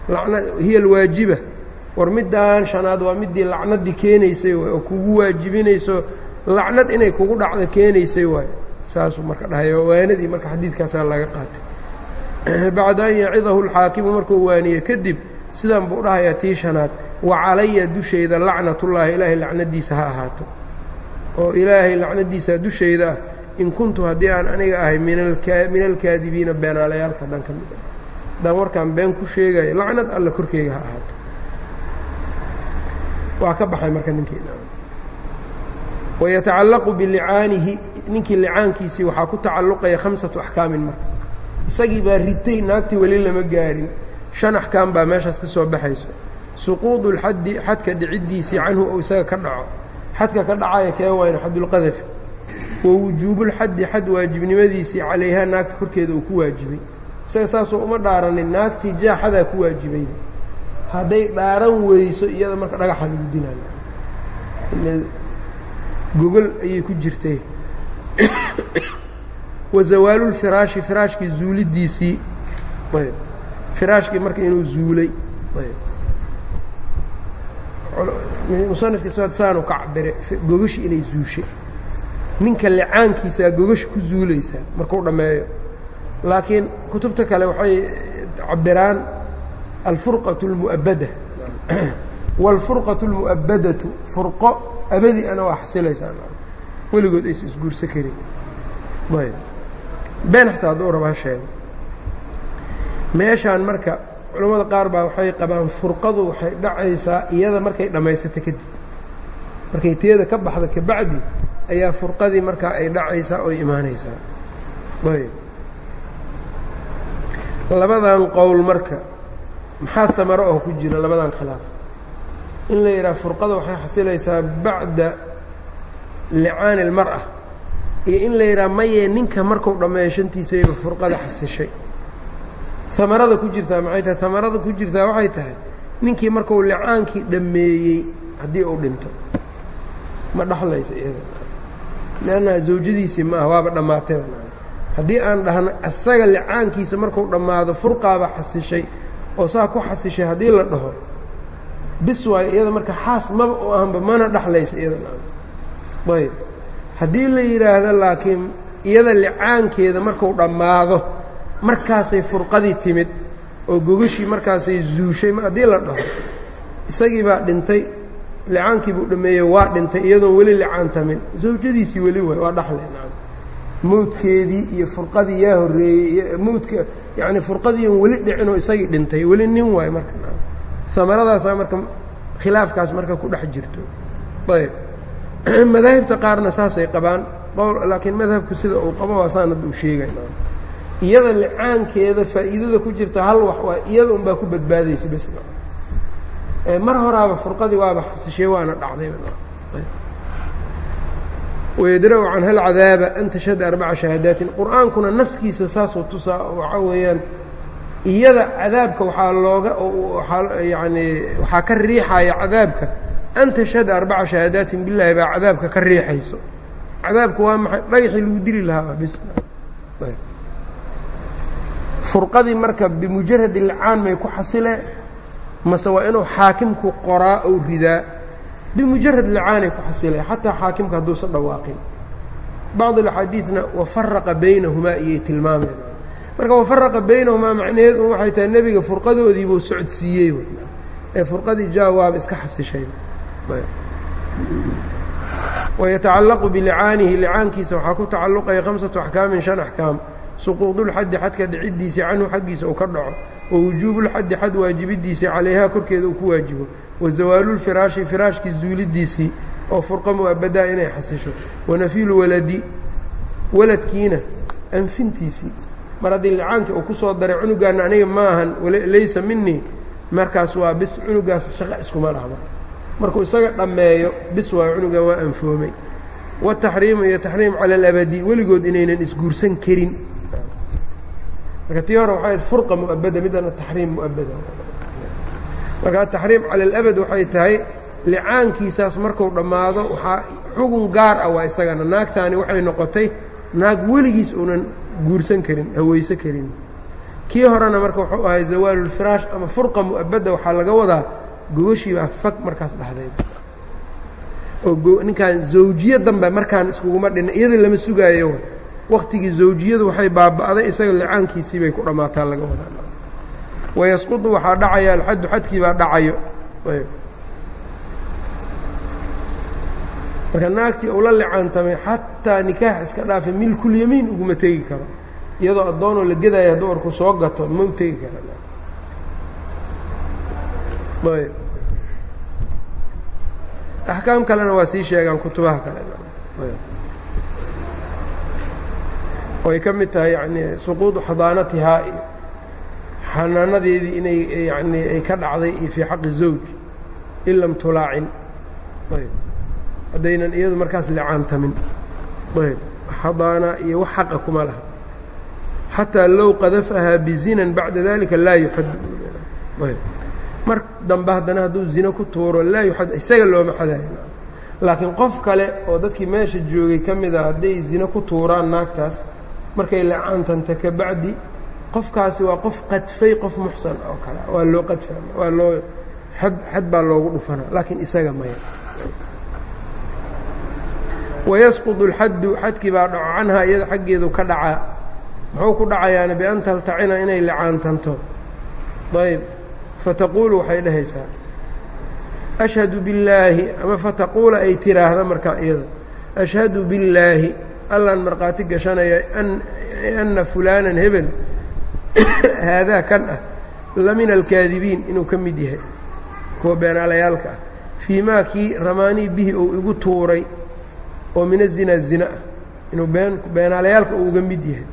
Lacna hiya alwaajiba. War middaan shanaad waa middii lacnaddii keenaysay waay oo kugu waajibinayso lacnad inay kugu dhacdo keenaysay waay saasuu marka dhahaya waanadii marka xadiidkaasaa laga qaatay. Bacda an yacidahu alxaakimu markuu waaniye kadib sidan buu dhahayaa tii shanaad wa calaya dushayda lacnatullaahi ilaahay lacnadiisa ha ahaato. Oo ilaahay lacnadiisa dushayda ah in kuntu haddii aan aniga ahay min alkaadibiina beenaalayaalka dhan ka mid ah. Haddaan warkaan been ku sheegayo lacnad alla korkeyga ha ahaato. Waa ka baxay marka ninkii wayatacallaqu bilicaanihi ninkii licaankiisii waxaa ku tacalluqaya khamsatu axkaamin marka isagii baa ritay naagtii weli lama gaarin. Shan axkaam baa meeshaas ka soo baxayso. Suquudu lxaddi xadka dhiciddiisii canhu ou isaga ka dhaco. Xadka ka dhacaya kee wayna xadulqadafi wa wujuubulxaddi xad waajibnimadiisii calayhaa naagta korkeeda uu ku waajibay. Isaga saasoo uma dhaaranin naagtii jaaxadaa ku waajibay. Hadday dhaaran weyso iyada marka dhagaxa lagu dilaayo gogol ayay ku jirtay wa zawaalulfiraashi firaashkii zuulidiisii ayb firaashkii marka inuu zuulay musanifka saanu ka cabire gogashi inay zuushay ninka licaankiisaa gogasha ku zuulaysaa markuu dhammeeyo laakiin kutubta kale waxay cabiraan alfurqaةu اlmu'abada wاlfurqaةu اlmu'abadatu furqo abadi ana waa xasilaysaa weligood aysa isguursa karin ayb been xataa hadduu raba ha sheego meeshaan marka culammada qaar baa waxay qabaan furqadu waxay dhacaysaa iyada markay dhammaysato kadib markay teeda ka baxda kabacdi ayaa furqadii markaa ay dhacaysaa oy imaanaysaa. Ayb labadan qowl marka maxaa tamaro oo ku jira labadan khilaaf? In la yidhaha furqada waxay xasilaysaa bacda licaani اlmar'a iyo in la yidhaha maye ninka marku dhammeeyo shantiisayba furqada xasishay. Amarada ku jirtaa maxay tahay? Amarada ku jirtaa waxay tahay ninkii marku licaankii dhammeeyey haddii uu dhinto ma dhaxlaysa iyada. Lannaha zawjadiisii ma ah waaba dhammaatay haddii aan dhahno asaga licaankiisa marku dhammaado furqaaba xasishay oo saa ku xasishay haddii la dhaho bis waayo iyada marka xaas maba u ahanba mana dhaxlaysa iyada ayb. Haddii la yidhaahdo laakiin iyada licaankeeda marku dhammaado markaasay furqadii timid oo gogashii markaasay zuushay haddii la dhaho isagii baa dhintay licaankii buu dhammeeyey waa dhintay iyadoon weli licaantamin zawjadiisii weli waay waa dhaxle. Mowdkeedii iyo furqadii yaa horreeyey mowdka yacni furqadiion weli dhicinoo isagii dhintay weli nin waay marka. Amaradaasaa marka khilaafkaas marka ku dhex jirto. Ayb madaahibta qaarna saasay qabaan laakiin madhabku sida uu qabo waa saan hadda uu sheegay. Iyada licaankeeda faa'iidada ku jirta hal wax waa iyada unbaa ku badbaadaysa bes mar horaaba furqadii waaba xasishay waana dhacday wayadra'u canha alcadaaba an tashhada arbaca shahaadaatin qur'aankuna naskiisa saasoo tusaa waxaa weeyaan iyada cadaabka waxaa looga yani waxaa ka riixaya cadaabka an tashhada arbaca shahaadaatin bilaahi baa cadaabka ka riixayso cadaabka waa maxay dhagaxii lagu dili lahaa bis furqadii marka bimujarad ilcaan may ku xasilee mase waa inuu xaakimku qoraa ou ridaa bimujarad licaanay ku xasilee xataa xaakimka hadduusan dhawaaqin bacd alaxaadiidna wafaraqa baynahumaa iyay tilmaameen marka wafaraqa baynahumaa macnaheed un waxay tahay nebiga furqadoodiibuu socodsiiyey ee furqadii jaawaaba iska xasishay wayatacallaqu bilicaanihi licaankiisa waxaa ku tacalluqaya khamsatu axkaamin shan axkaam. Suquudulxaddi xadka dhiciddiisii canhu xaggiisa uu ka dhaco. Wa wujuubulxaddi xad waajibidiisii calayhaa korkeeda uu ku waajibo. Wa zawaalulfiraashi firaashkii zuulidiisii oo furqa mu'abadaa inay xasisho. Wanafyulu waladi waladkiina anfintiisii. Mar haddii licaanka uu ku soo daray cunugaana aniga ma ahan laysa minii markaas waa bis cunugaas shaqo iskuma dhahba markuu isaga dhammeeyo bis waa cunugan waa anfoomay. Wataxriimu iyo taxriim cala alabadi weligood inaynan isguursan karin. Marka tii hore waxay furqa mu'abada midana taxriim mu'abada marka ataxriim cala alabad waxay tahay licaankiisaas marku dhammaado waxaa xugun gaar ah waa isagana. Naagtaani waxay noqotay naag weligiis uunan guursan karin haweyse karin. Kii horena marka wuxuu ahay zawaalulfiraash ama furqa mu'abada waxaa laga wadaa gogashii baa fag markaas dhexdeed oo ninkaan zawjiye dambe markaan iskuguma dhinna iyada lama sugaayo waktigii zawjiyadu waxay baaba'day isaga licaankiisii bay ku dhammaataa laga wadaa. Wayasqudu waxaa dhacaya alxaddu xadkii baa dhacayo. Marka naagtii uu la licaantamay xataa nikaax iska dhaafay milkulyamiin uguma tegi karo. Iyadoo addoonoo la gedaayo hadduu soo gato ma u tegi kara axkaam kalena waa sii sheegaan kutubaha kale. Oay ka mid tahay yani suquudu xadaanatihaa iyo xanaanadeedii inay yani ay ka dhacday iyo fii xaqi zawj in lam tulaacin. Haddaynan iyadu markaas licaantamin ayb xadaana iyo wax xaqa kuma laha. Xataa low qadafahaa bizinan bacda dalika laa yuxad mar dambe haddana hadduu zino ku tuuro laa yuxad isaga looma xadayo laakiin qof kale oo dadkii meesha joogay ka mid a hadday zino ku tuuraan naagtaas markay licaantanta ka bacdi qofkaasi waa qof qadfay qof muxsan oo kale. Waa loo qadfa waa loo xad xad baa loogu dhufanaa laakiin isaga maya wayasqudu اlxaddu xadkii baa dhaco canhaa iyada xaggeedu ka dhacaa. Muxuu ku dhacayaana bian taltacina inay licaantanto ayb fataquulu waxay dhahaysaa ashhadu billaahi ama fataquula ay tiraahda markaa iyada ashhadu billaahi allaan markhaati gashanaya anna fulaanan hebel haadaa kan ah la min alkaadibiin inuu ka mid yahay kuwa beenaalayaalka ah fii maa kii ramaanii bihi uu igu tuuray oo mina zinaa zina ah inuu been beenaalayaalka uu uga mid yahay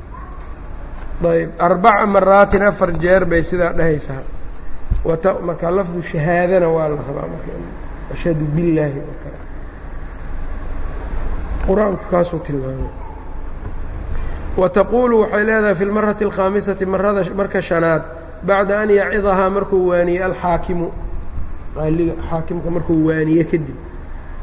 ayb arbaca maraatin afar jeer bay sidaa dhahaysaa marka lafdu shahaadana waa la rabaa ashhadu billaahi oo kale qur'aanku kaasuu tilmaamay. Wataquulu waxay leedahay fi lmarati alkhaamisati marada marka shanaad bacda an yacidahaa markuu waaniye alxaakimu. Qaaliga xaakimka markuu waaniye kadib.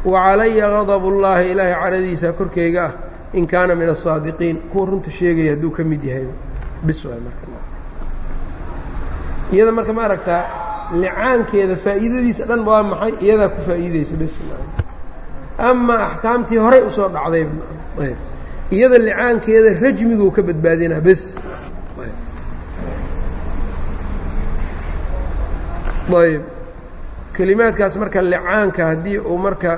Wacalaya gadab ullaahi ilaahay caradiisa korkeyga ah in kaana min asaadiqiin kuwa runta sheegaya hadduu ka mid yahay. Bis marka iyada marka ma aragtaa licaankeeda faa'iidadiisa dhan waa maxay? Iyadaa ku faa'iideysa bes ama axkaamtii horay u soo dhacday iyada licaankeeda rajmiguu ka badbaadinaa bes. Ayb kelimaadkaas marka licaanka haddii uu marka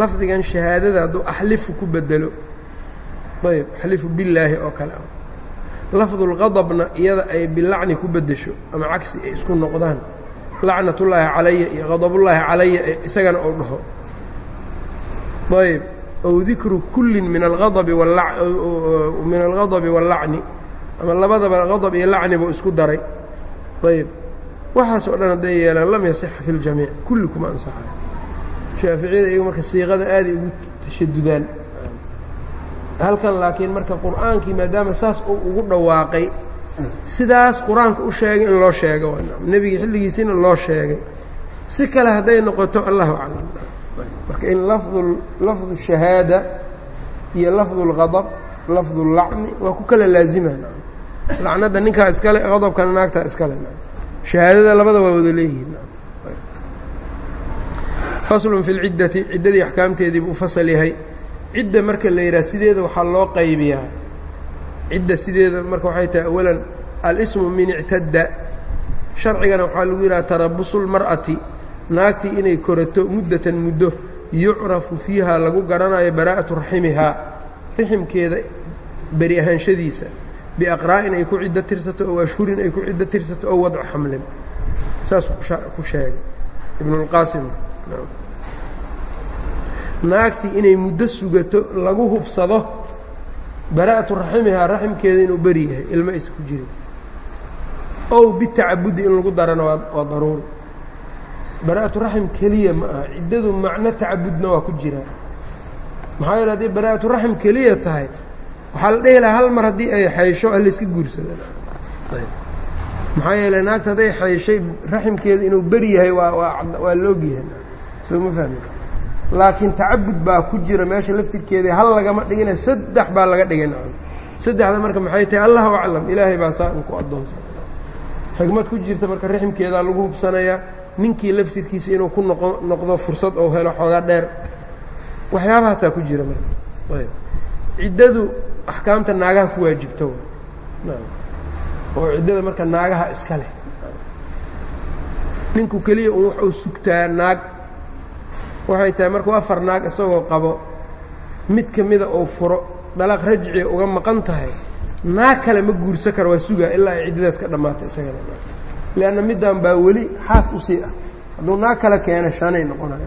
lafdigan shahaadada hadduu axlifu ku bedelo ayb axlifu billaahi oo kale lafdulqadabna iyada ay bilacni ku beddesho ama cagsi ay isku noqdaan. Lacnatullaahi calaya iyo qadabullaahi calaya isagana ou dhaho. Ayb ow dikru kullin min aladabi min alghadabi wallacni. Ama labadaba qadab iyo lacni buu isku daray. Ayb waxaas oo dhan hadday yeelaan lam yasixa fi ljamiic kulli kuma ansaxayo shaaficiyada iyagu marka siiqada aaday ugu tashadudaan halkan laakiin marka qur'aankii maadaama saas uu ugu dhawaaqay sidaas qur'aanka u sheegay in loo sheego. Nebiga xilligiisina loo sheegay. Si kale hadday noqoto allahu aclam. Marka in lafdu lafdu shahaada iyo lafdu اlgadab lafdu اlacni waa ku kala laazima. Lacnadda ninkaa iskale qadabkana naagtaa iskale. Shahaadada labada waa wada leeyihiin. Faslun fi lciddati ciddadii axkaamteedii buu fasal yahay cidda marka la yidhaha sideeda waxaa loo qaybiyaa. Cidda sideeda marka waxay tahay awalan alismu min ictadda. Sharcigana waxaa lagu yidhaha tarabusulmar'ati naagtii inay korato muddatan muddo yucrafu fiiha lagu garanayo baraa'atu raximihaa riximkeeda beri ahaanshadiisa biaqraa'in ay ku ciddo tirsato ow ashhurin ay ku ciddo tirsato ow wadcu xamlin. Saasuu ku sheegay ibnulqaasimka naagtii inay muddo sugato lagu hubsado baraa'atu raximihaa raximkeeda inuu beri yahay ilmo isku jirin ow bitacabudi in lagu darana waa daruuri. Baraa'atu raxim keliya ma aha ciddadu macno tacabudna waa ku jiraa maxaa yeele haddii baraa'atu raxim keliya tahay waxaa la dhihi lahaa hal mar haddii ay xaysho ha layska guursadaan maxaa yeele naagta hadday xayshay raximkeeda inuu beri yahay waa waa waa laogyahay soo ma fahmi laakiin tacabud baa ku jira meesha laftirkeeda hal lagama dhigina saddex baa laga dhigay nacam saddexda marka maxay tahay? Allahu aclam ilaahay baa saa inku addoonsan. Xigmad ku jirta marka raximkeedaa lagu hubsanayaa ninkii laftirkiisa inuu ku noqo noqdo fursad ou helo xoogaa dheer. Waxyaabahaasaa ku jira marka. Ayb. Ciddadu axkaamta naagaha ku waajibta oo ciddada marka naagaha iska leh. Ninku keliya un wax uu sugtaa naag waxay tahay markuu afar naag isagoo qabo mid ka mida uu furo dalaaq rajciga uga maqan tahay naag kale ma guursan karo waa sugaa ilaa ay ciddadaas ka dhammaatay isagana. Leanna middan baa weli xaas u sii ah. Hadduu naag kale keena shanay noqonaya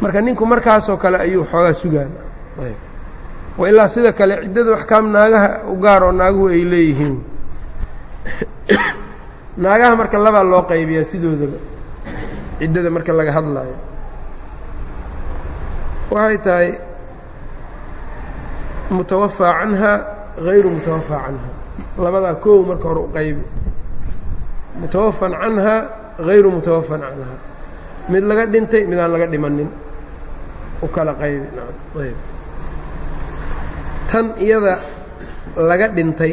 marka ninku markaasoo kale ayuu xoogaa sugaan. Wa ilaa sida kale ciddadu axkaam naagaha u gaar oo naaguhu ay leeyihiin. Naagaha marka labaa loo qaybiyaa sidoodaba ciddada marka laga hadlaayo waxay tahay mutawafaa canhaa hayru mutawafaa canhaa labadaa koow marka hore u qaybi. Mutawafan canhaa hayru mutawafan canhaa mid laga dhintay midaan laga dhimanin. U kala qaybi ayb. Tan iyada laga dhintay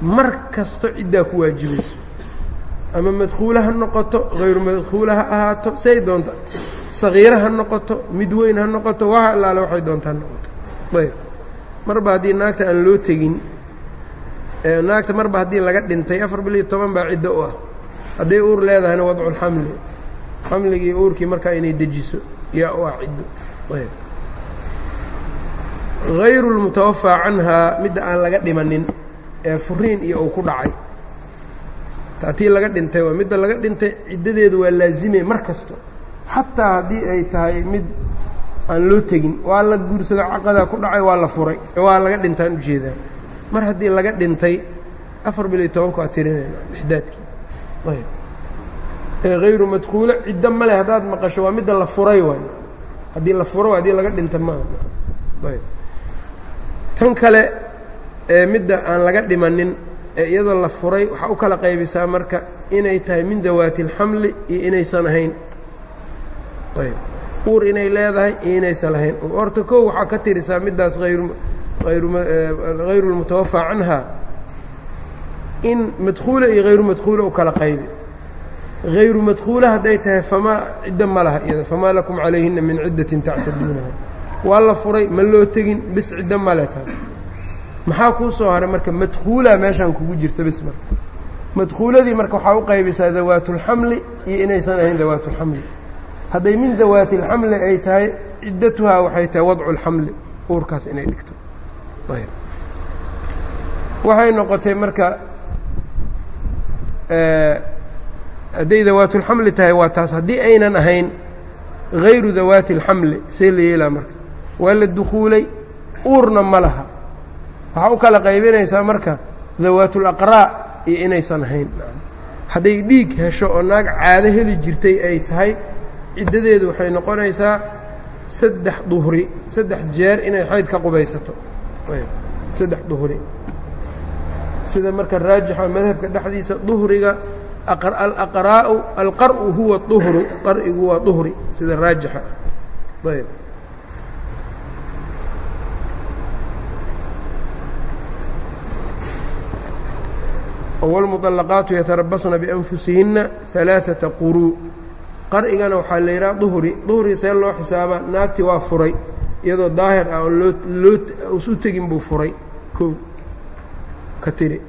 mar kasto ciddaa ku waajibayso ama madkuula ha noqoto hayru madkuula ha ahaato say doonta. Sagiira ha noqoto mid weyn ha noqoto waxa allaale waxay doonta ha noqoto. Ayb. Marba haddii naagta aan loo tegin naagta marba haddii laga dhintay afar bil iyo toban baa ciddo u ah. Hadday uur leedahayna wadculxamli xamligii uurkii markaa inay dejiso yaa u ah ciddo ayb. Hayru lmutawafaa canhaa midda aan laga dhimanin ee furiin iyo uu ku dhacay tatii laga dhintay waa midda laga dhintay ciddadeedu waa laazimay mar kasto. Xataa haddii ay tahay mid aan loo tegin waa la guursado caqadaa ku dhacay waa la furay waa laga dhintaan u jeedaa mar haddii laga dhintay afar bil iyo tobanku aa tirinayna ixdaadkii. Ayb. Hayru madkuulo ciddo male haddaad maqasho waa midda la furay waay haddii la furo haddii laga dhinta maaha ayb. Tan kale midda aan laga dhimanin ee iyadoo la furay waxaa u kala qaybisaa marka inay tahay min dawaati اlxamli iyo inaysan ahayn. Ayb. Uur inay leedahay iyo inaysan lahayn horta kow waxaa ka tirisaa middaas ayru hayru اlmutawafaa canha in madkuula iyo hayru madkuula u kala qaybi. Hayru madkuula hadday tahay famaa ciddo ma laha iyada famaa lakum calayhina min ciddatin tactaduunaha. Waa la furay ma loo tegin bis ciddo male taas maxaa kuu soo haray marka madkuula meeshaan kugu jirta bis marka madkuuladii marka waxaa u qaybisaa dawaatulxamli iyo inaysan ahayn dawaatulxamli hadday min dawaati اlxamli ay tahay ciddatuhaa waxay tahay wadcu اlxamli uurkaas inay dhigto waxay noqotay marka hadday dawaatulxamli tahay waa taas haddii aynan ahayn hayru dawaati اlxamli see la yeelaa marka waa la dukuulay uurna ma laha waxaa u kala qaybinaysaa marka dawaatulaqraa iyo inaysan ahayn hadday dhiig hesho oo naag caado heli jirtay ay tahay ciddadeedu waxay noqonaysaa saddex duhri saddex jeer inay xayd ka qubaysato. Saddex duhri. Sida marka raajixa madhabka dhexdiisa duhriga alaqraa'u alqar'u huwa duhru qar'igu waa duhri sida raajixa. Ayb wاlmuطalaqaatu yatarabasna bianfusihinna ثalaaثaةa quruu qar'igana waxaa la yidhaha duhri duhri see loo xisaabaa naagtii waa furay iyadoo daahir ah oon loo loo usu tegin buu furay kow ka tiri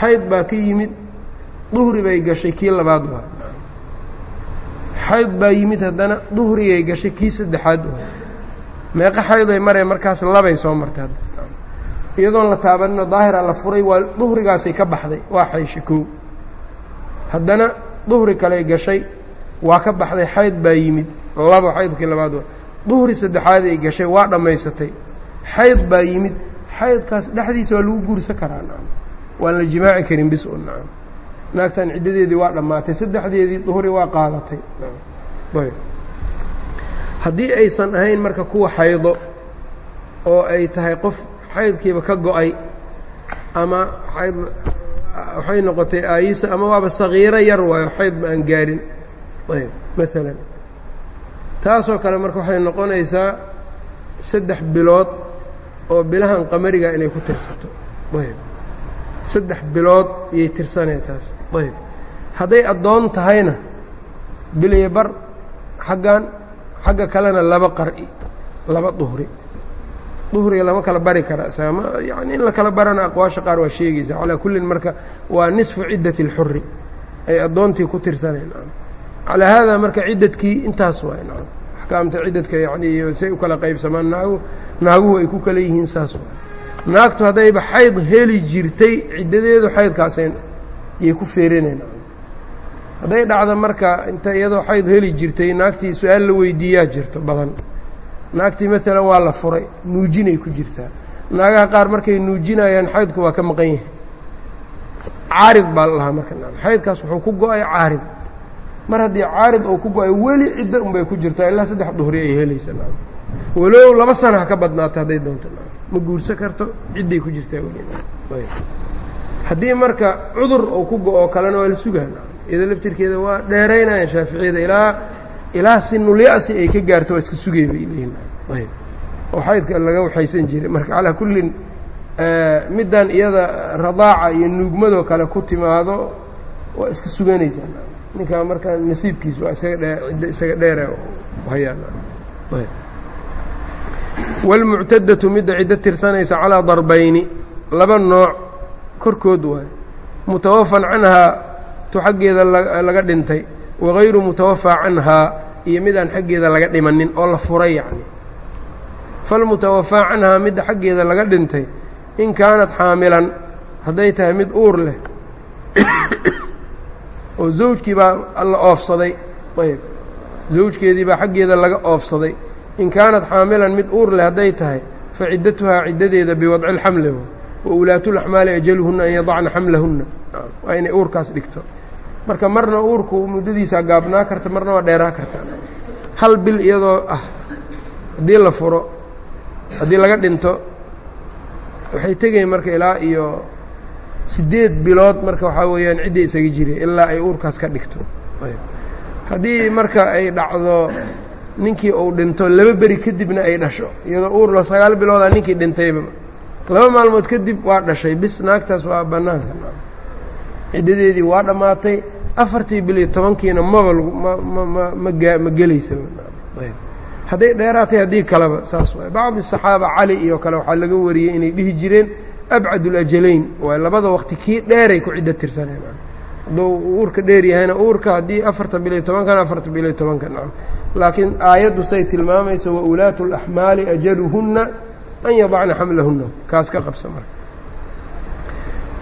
xayd baa ka yimid duhri bay gashay kii labaad waa xayd baa yimid haddana duhrigay gashay kii saddexaad waa meeqo xayday maree markaas labay soo martay iyadoon la taabanino daahira la furay waa duhrigaasay ka baxday waa xaysha kow haddana duhri kaley gashay waa ka baxday xayd baa yimid labo xaydkii labaad waa. Duhri saddexaad ay gashay waa dhammaysatay. Xayd baa yimid xaydkaas dhexdiisa waa lagu guursan karaa nacam waan la jimaaci karin bis un nacam naagtan ciddadeedii waa dhammaatay saddexdeedii duhri waa qaadatay ayb. Haddii aysan ahayn marka kuwa xaydo oo ay tahay qof xaydkiiba ka go'ay ama xayd waxay noqotay aayisa ama waaba sagiiro yar waayo xayd ma aan gaarin. Ayb maalan taasoo kale marka waxay noqonaysaa saddex bilood oo bilahan qamariga inay ku tirsato. Ayb saddex bilood iyay tirsanee taas. Ayb hadday addoon tahayna bil iyo bar xaggan xagga kalena laba qar'i laba duhri duhriga lama kala bari kara. Sama yani in la kala barana aqwaasha qaar waa sheegaysa. Calaa kullin marka waa nisfu ciddati اlxuri ay addoontii ku tirsaneen. Calaa haadaa marka ciddadkii intaas waay nacam. Axkaamta ciddadka yani say u kala qaybsamaan naagu naaguhu ay ku kala yihiin saas waay naagtu haddayba xayd heli jirtay ciddadeedu xaydkaasay yay ku feerineen hadday dhacda marka inta iyadoo xayd heli jirtay naagtii su'aal la weydiiyaa jirto badan naagtii maalan waa la furay nuujinay ku jirtaa. Naagaha qaar markay nuujinayaan xaydku waa ka maqan yahay. Caarid baa la lahaa marka xaydkaas wuxuu ku go'ay caarid mar haddii caarid uu ku go'ay weli ciddo unbay ku jirtaa ilaa saddex duhri ay helaysa walow laba sana ha ka badnaata hadday doonto ma guursan karto cidday ku jirtaa haddii marka cudur uu ku go-oo kalena waa la sugaa iyado laftirkeeda waa dheeraynayaan shaaficiyada ilaa ilaa sinulyasi ay ka gaarto waa iska sugay bay leeyihiin ayb. Oo xaydka laga waxaysan jiray. Marka calaa kullin middan iyada radaaca iyo nuugmadoo kale ku timaado waa iska suganaysaa ninkaa markaa nasiibkiis waa isaga dhe isaga dheere hayaan. Ayb. Wاlmuctadatu midda ciddo tirsanaysa calىa darbayni laba nooc korkood waay mutawafan canhaa tu xaggeeda laga dhintay wagayru mutawafaa canhaa iyo midaan xaggeeda laga dhimanin oo la furay yacni. Falmutawafaa canhaa midda xaggeeda laga dhintay in kaanat xaamilan hadday tahay mid uur leh. Oo zawjkii baa la oofsaday ayb. Zawjkeedii baa xaggeeda laga oofsaday in kaanat xaamilan mid uur leh hadday tahay fa ciddatuhaa ciddadeeda biwadci اlxamli wa ulaatulaxmaali ajaluhunna an yadacna xamlahunna. Waa inay uurkaas dhigto marka marna uurku muddadiisaa gaabnaa karta marna waa dheeraa karta. Hal bil iyadoo ah haddii la furo haddii laga dhinto waxay tegayen marka ilaa iyo siddeed bilood marka waxaa weeyaan cidday isaga jireen ilaa ay uurkaas ka dhigto. Haddii marka ay dhacdo ninkii uu dhinto laba beri kadibna ay dhasho iyadoo uurla sagaal biloodaa ninkii dhintayba laba maalmood kadib waa dhashay bis naagtaas waa bannaanka ciddadeedii waa dhammaatay afartii bil iyo tobankiina maba ma gelaysa. Hadday dheeraatay haddii kaleba saas waay. Bacdi saxaaba cali iyo kale waxaa laga wariyey inay dhihi jireen abcad ulajalayn waay labada waqti kii dheeray ku ciddo tirsaneen. Hadduu uurka dheer yahayna uurka haddii afartan bil iyo tobankan afartan bil iyo tobanka nacam laakiin aayaddu say tilmaamayso wa ulaatu اlaxmaali ajaluhunna an yadacna xamlahunna kaas ka qabsa marka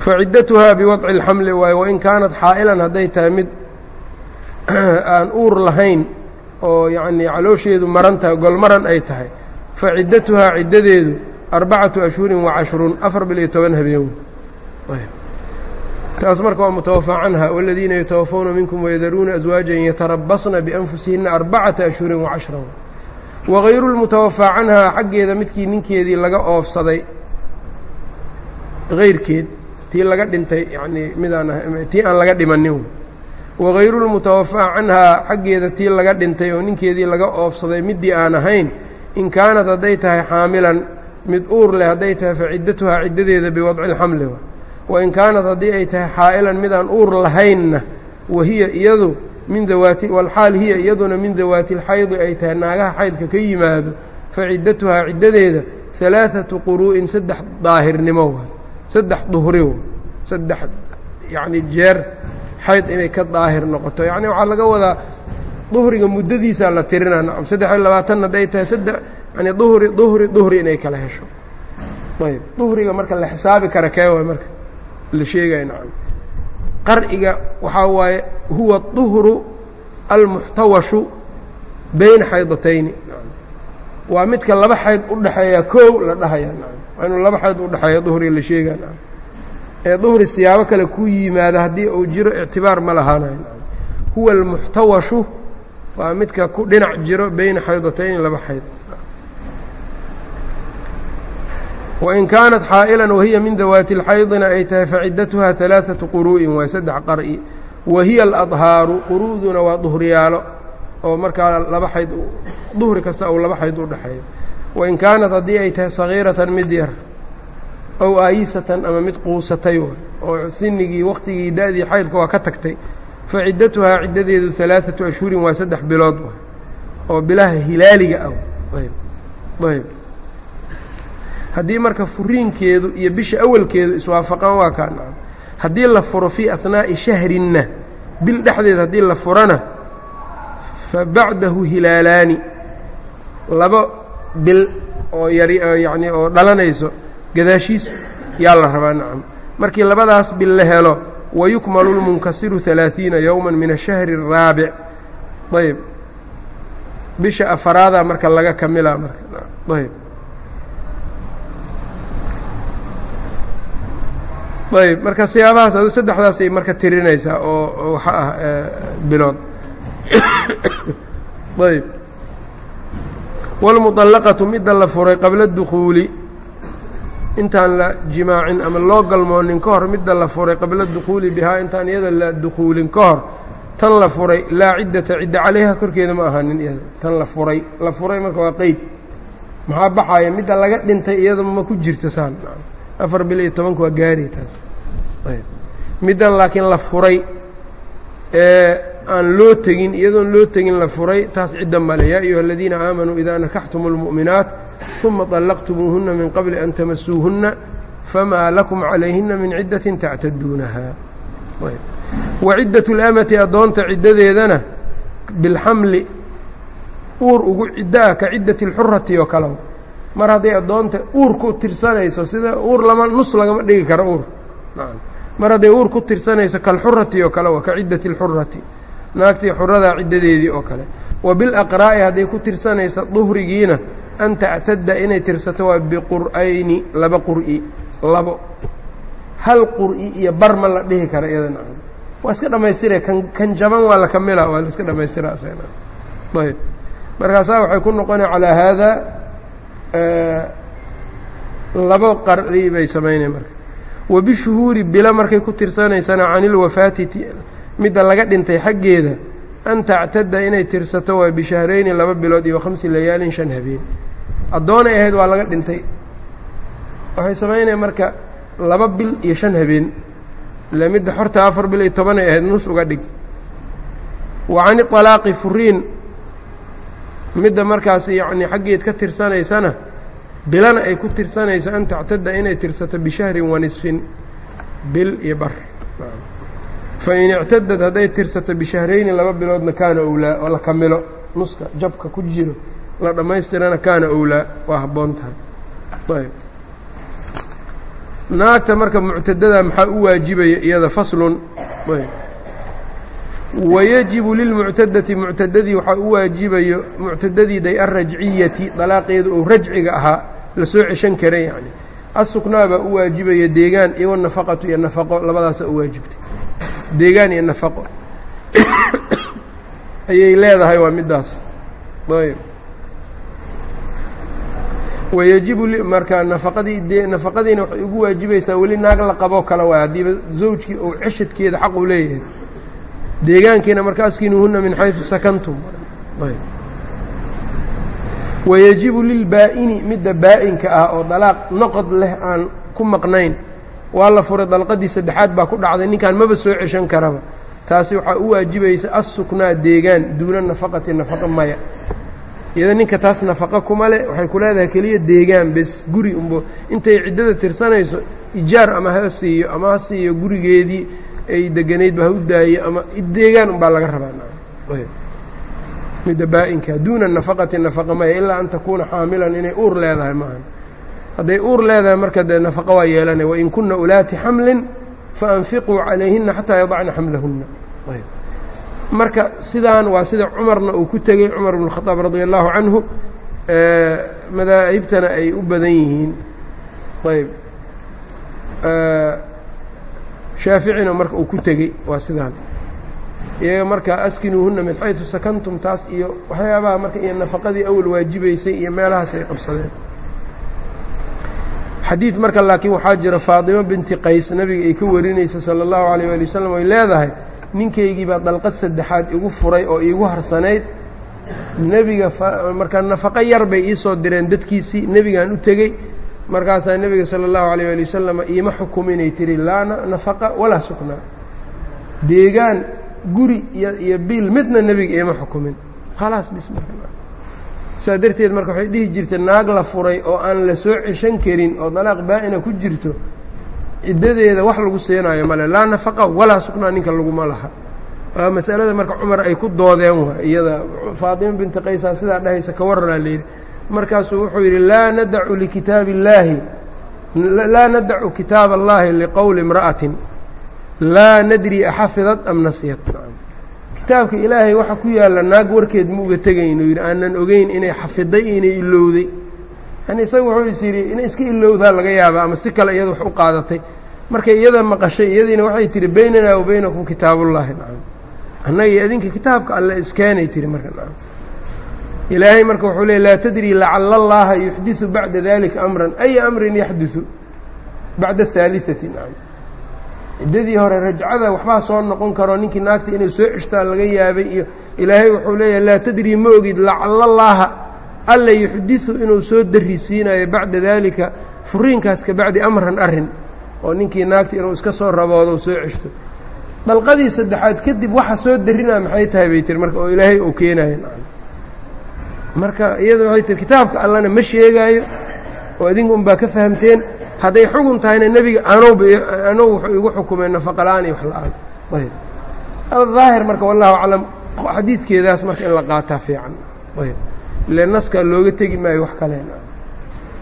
faciddatuhaa biwadci اlxamli waayo wain kaanat xaa'ilan hadday tahay mid aan uur lahayn oo yacnii caloosheedu maran golmaran ay tahay fa ciddatuhaa ciddadeedu arbacatu ashhurin wa cashruun afar bil iyo toban habeen taas marka waa mutawafaa canha waladiina yatawafawna minkum wayadaruuna aswaajan yatarabasna bianfusihinna arbacata ashhurin wa cashran wagayru lmutawafaa canhaa xaggeeda midkii ninkeedii laga oofsaday hayrkeed tii laga dhintay yanii midaan tii aan laga dhimanin. Wagayru lmutawafaa canhaa xaggeeda tii laga dhintay oo ninkeedii laga oofsaday middii aan ahayn in kaanad hadday tahay xaamilan mid uur leh hadday tahay fa ciddatuhaa ciddadeeda biwadci lxamli wain kaanad haddii ay tahay xaa'ilan midaan uur lahaynna wahiya iyadu min dawaati walxaal hiya iyaduna min dawaati lxaydi ay tahay naagaha xaydka ka yimaado fa ciddatuhaa ciddadeeda halaaثatu quruu'in saddex daahirnimo saddex duhri saddex yacni jeer xayd inay ka daahir noqoto. Yacni waxaa laga wadaa duhriga muddadiisaa la tirinaa nacam saddex iyo labaatan hadday tahay saddex yani duhri duhri duhri inay kala hesho. Ayb duhriga marka la xisaabi kara kee waay marka la sheegaya nacam. Qar'iga waxaa waaye huwa duhru almuxtawashu bayna xaydatayni waa midka laba xayd u dhexeeya koow la dhahaya nacam waa inuu laba xayd u dhexeeya duhriga la sheegaya nacam ee duhri siyaabo kale ku yimaado haddii uu jiro ictibaar ma lahaanayo nacam huwa almuxtawashu waa midka ku dhinac jiro bayna xaydatayni laba xayd wain kaanat xaa'ilan wahiya min dawaati اlxaydina ay tahay faciddatuha ثalaaثaةu quru'in waa saddex qar'i wahiya aladhaaru quru'duna waa duhriyaalo oo markaa laba xayd duhri kasta uu laba xayd u dhexeeyo wain kaanad haddii ay tahay sagiiratan mid yar ow aayisatan ama mid quusatay oo sinigii wakhtigii da'dii xaydku waa ka tagtay fa ciddatuhaa ciddadeedu alaaثatu ashhurin waa saddex bilood oo bilaha hilaaliga ah ayb haddii marka furiinkeedu iyo bisha awalkeedu iswaafaqaan waa kaa naco haddii la furo fii ahnaa'i shahrinna bil dhexdeed haddii la furana fa bacdahu hilaalaani laba bil oo yani oo dhalanayso gadaashiis yaa la rabaa nacam. Markii labadaas bil la helo wayukmalu lmunkasiru alaaiina yowma min ashahri araabic ayb bisha afaraadaa marka laga kamilaa markaayb ayb marka siyaabahaas adu saddexdaasay marka tirinaysaa oo waxa ah eh, bilood. Ayb wاlmuطalaqatu midda la furay qabla dukuuli intaan la jimaacin ama loo galmoonin ka hor midda la furay qabla dukuuli bihaa intaan iyada la dukuulin ka hor tan la furay laa ciddata cidda calayha korkeeda ma ahaanin iyada tan la furay la furay marka waa qeyd maxaa baxaaya midda laga dhintay iyada ma ku jirto saan afar bil iyo tobanka waa gaari taas middan laakiin la furay ee aan loo tegin iyadoon loo tegin la furay taas cidda male yaa ayuha aladiina aamanuu idaa nakaxtum اlmu'minaat ثuma طallaqtumuuhuna min qabli an tamasuuhunna famaa lakum calayhina min ciddatin tactaduunaha wa ciddaة اlamati addoonta ciddadeedana bilxamli uur ugu ciddo ah ka ciddati اlxurati oo kale mar hadday addoonta uur ku tirsanayso sida uur lama nus lagama dhigi karo uur mar hadday uur ku tirsanayso kalxurati oo kale waa ka ciddati اlxurati naagtii xuradaa ciddadeedii oo kale. Wa bilaqraa'i hadday ku tirsanayso duhrigiina an tactadda inay tirsato waa biqur'ayni laba qur'i labo. Hal qur'i iyo bar ma la dhihi kara iyada nacam waa iska dhammaystira kan kan jaban waa la kamila waa la iska dhammaystira ayb. Markaasaa waxay ku noqona calaa haadaa labo qar'i bay samaynaya marka. Wa bishuhuuri bila markay ku tirsanaysana can ilwafaati midda laga dhintay xaggeeda an tactadda inay tirsato waa bishahrayni laba bilood iyo khamsi layaalin shan habeen. Addoonay ahayd waa laga dhintay. Waxay samaynaya marka laba bil iyo shan habeen. Ila midda xorta afar bil iyo tobanay ahayd nus uga dhig. Wa cani طalaaqi furiin midda markaas yacnii xaggeed ka tirsanaysana bilana ay ku tirsanayso an tactadda inay tirsato bishahrin wa nisfin bil iyo bar fain ictadad hadday tirsato bishahrayni laba biloodna kaana owlaa la kamilo. Nuska jabka ku jiro la dhammaystirana kaana owlaa waa habboon tahay. Ayb. Naagta marka muctadada maxaa u waajibaya iyada faslun? Wayajibu lilmuctadati muctadadii waxaa u waajibayo muctadadiiday alrajciyati dalaaqeedu ou rajciga ahaa la soo ceshan karay yacni asuknaa baa u waajibaya deegaan iyo nafaqatu iyo nafaqo labadaasaa u waajibtay deegaan iyo nafaqo. Ayay leedahay waa middaas ayb wayajibu marka nafaqadii nafaqadiina waxay ugu waajibaysaa weli naag la qaboo kale waay haddiiba zawjkii ou ceshadkeeda xaq u leeyahay. Deegaankiina marka askinuuhuna min xayثu sakantum. Wayajibu lilbaa'ini midda baa'inka ah oo dalaaq noqod leh aan ku maqnayn waa la furay dalqadii saddexaad baa ku dhacday ninkan maba soo ceshan karaba. Taasi waxaa u waajibaysa assuknaa deegaan duuna nafaqati nafaqa maya. Iyada ninka taas nafaqo kuma leh waxay ku leedahay keliya deegaan bes guri unbo. Intay ciddada tirsanayso ijaar ama ha siiyo ama ha siiyo gurigeedii ay deganaydba ha u daayo ama deegaan unbaa laga rabaa. Midda duuna nafaqati nafaqa maya ilaa an takuuna xaamilan inay uur leedahay maahan hadday uur leedahay marka dee nafaqo waa yeelanaya wain kuna ulaati xamlin faanfiquu calayhina xataa yadacna xamlahunna. Marka sidaan waa sida cumarna uu ku tegey cumar bn khadaab radia allahu canhu madaahibtana ay u badan yihiin. Ayb. Shaaficina marka uu ku tegey waa sidaan. Iyaga marka askinuuhuna min xayثu sakantum taas iyo waxyaabaha marka iyo nafaqadii awal waajibaysay iyo meelahaas ay qabsadeen xadiid marka laakiin waxaa jira faadimo binti qays nebiga ay ka warinaysa sala allahu calayh waali wasalam oy leedahay ninkaygiibaa dalqad saddexaad igu furay oo iigu harsanayd. Nebiga markaa nafaqo yar bay ii soo direen dadkiisii nebigaan u tegey. Markaasaa nebiga sala allahu calayh waali wasalam iima xukuminay tiri laa nafaqa walaa suknaa deegaan guri iyo biil midna nebiga iima xukumin. Khalaas bis saa darteed marka waxay dhihi jirtay naag la furay oo aan la soo ceshan karin oo dalaaq baa-ina ku jirto ciddadeeda wax lagu seenaayo male laa nafaqa walaa suknaa ninka laguma laha. Waa masalada marka cumar ay ku doodeen waay iyada faatima binti qaysaa sidaa dhahaysa ka warranaa layidhi markaasuu wuxuu yidhi laa nadacu likitaabi illaahi laa nadacu kitaab allahi liqowli imra'atin. Laa nadri axafidad am nasiyad kitaabka ilaahay waxa ku yaalla naag warkeed mauga tegaynu yidhi aanan ogeyn inay xafiday inay ilowday yani isaga wuxuu is yidhi inay iska ilowdaa laga yaaba ama si kale iyada wax u qaadatay. Markay iyada maqashay iyadiina waxay tihi baynanaa wa kitaabullaahi. Nacam. Annagai adinka kitaabka alle iskeenay tihi marka nacam. Ilaahay marka wuxuu leey laa tadri lacala allaha yuxdisu bacda dalika amran. Ay amrin yaxdisu? Bacda ahaaliati nacam ciddadii hore rajcada waxbaa soo noqon karo ninkii naagta inay soo ceshtaa laga yaabay iyo ilaahay wuxuu leeyahay laa tadri ma ogid lacala allaaha alla yuxdiثu inuu soo darisiinayo bacda daalika furiinkaas ka bacdi amran arrin oo ninkii naagta inuu iska soo raboodo soo ceshto. Dalqadii saddexaad kadib waxa soo darinaa maxay tahay bay tiri marka oo ilaahay uu keenayo marka iyada waxay tiri kitaabka allana ma sheegaayo oo idinka un baa ka fahamteen hadday xugun tahayna nebiga anuba anugu wuxuu igu xukumay nafaqa la'aan iyo wax la'aan ayb adaahir marka wallahu aclam xadiidkeedaas marka in la qaataa fiican. Ile naska looga tegi maayo wax kaleen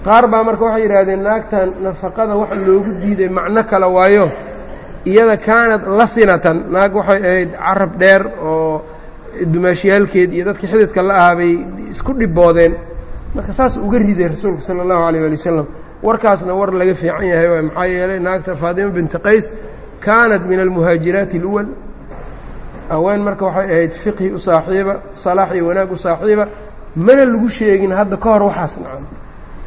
qaar baa marka waxay yidhaahdeen naagtan nafaqada waxa loogu diiday macno kale waayo iyada kaanad la sinatan. Naag waxay ahayd carab dheer oo dumaashiyaalkeed iyo dadka xididka la ahaa isku dhiboodeen marka saas uga riday rasuulka sala allahu alayh ali wasalam warkaasna war laga fiican yahay waay maxaa yeelay naagta faadima binti qays kaanat min almuhaajiraati اluwal haween marka waxay ahayd fiqhi u saaxiiba salaax iyo wanaag u saaxiiba. Mana lagu sheegin hadda ka hor waxaas nacan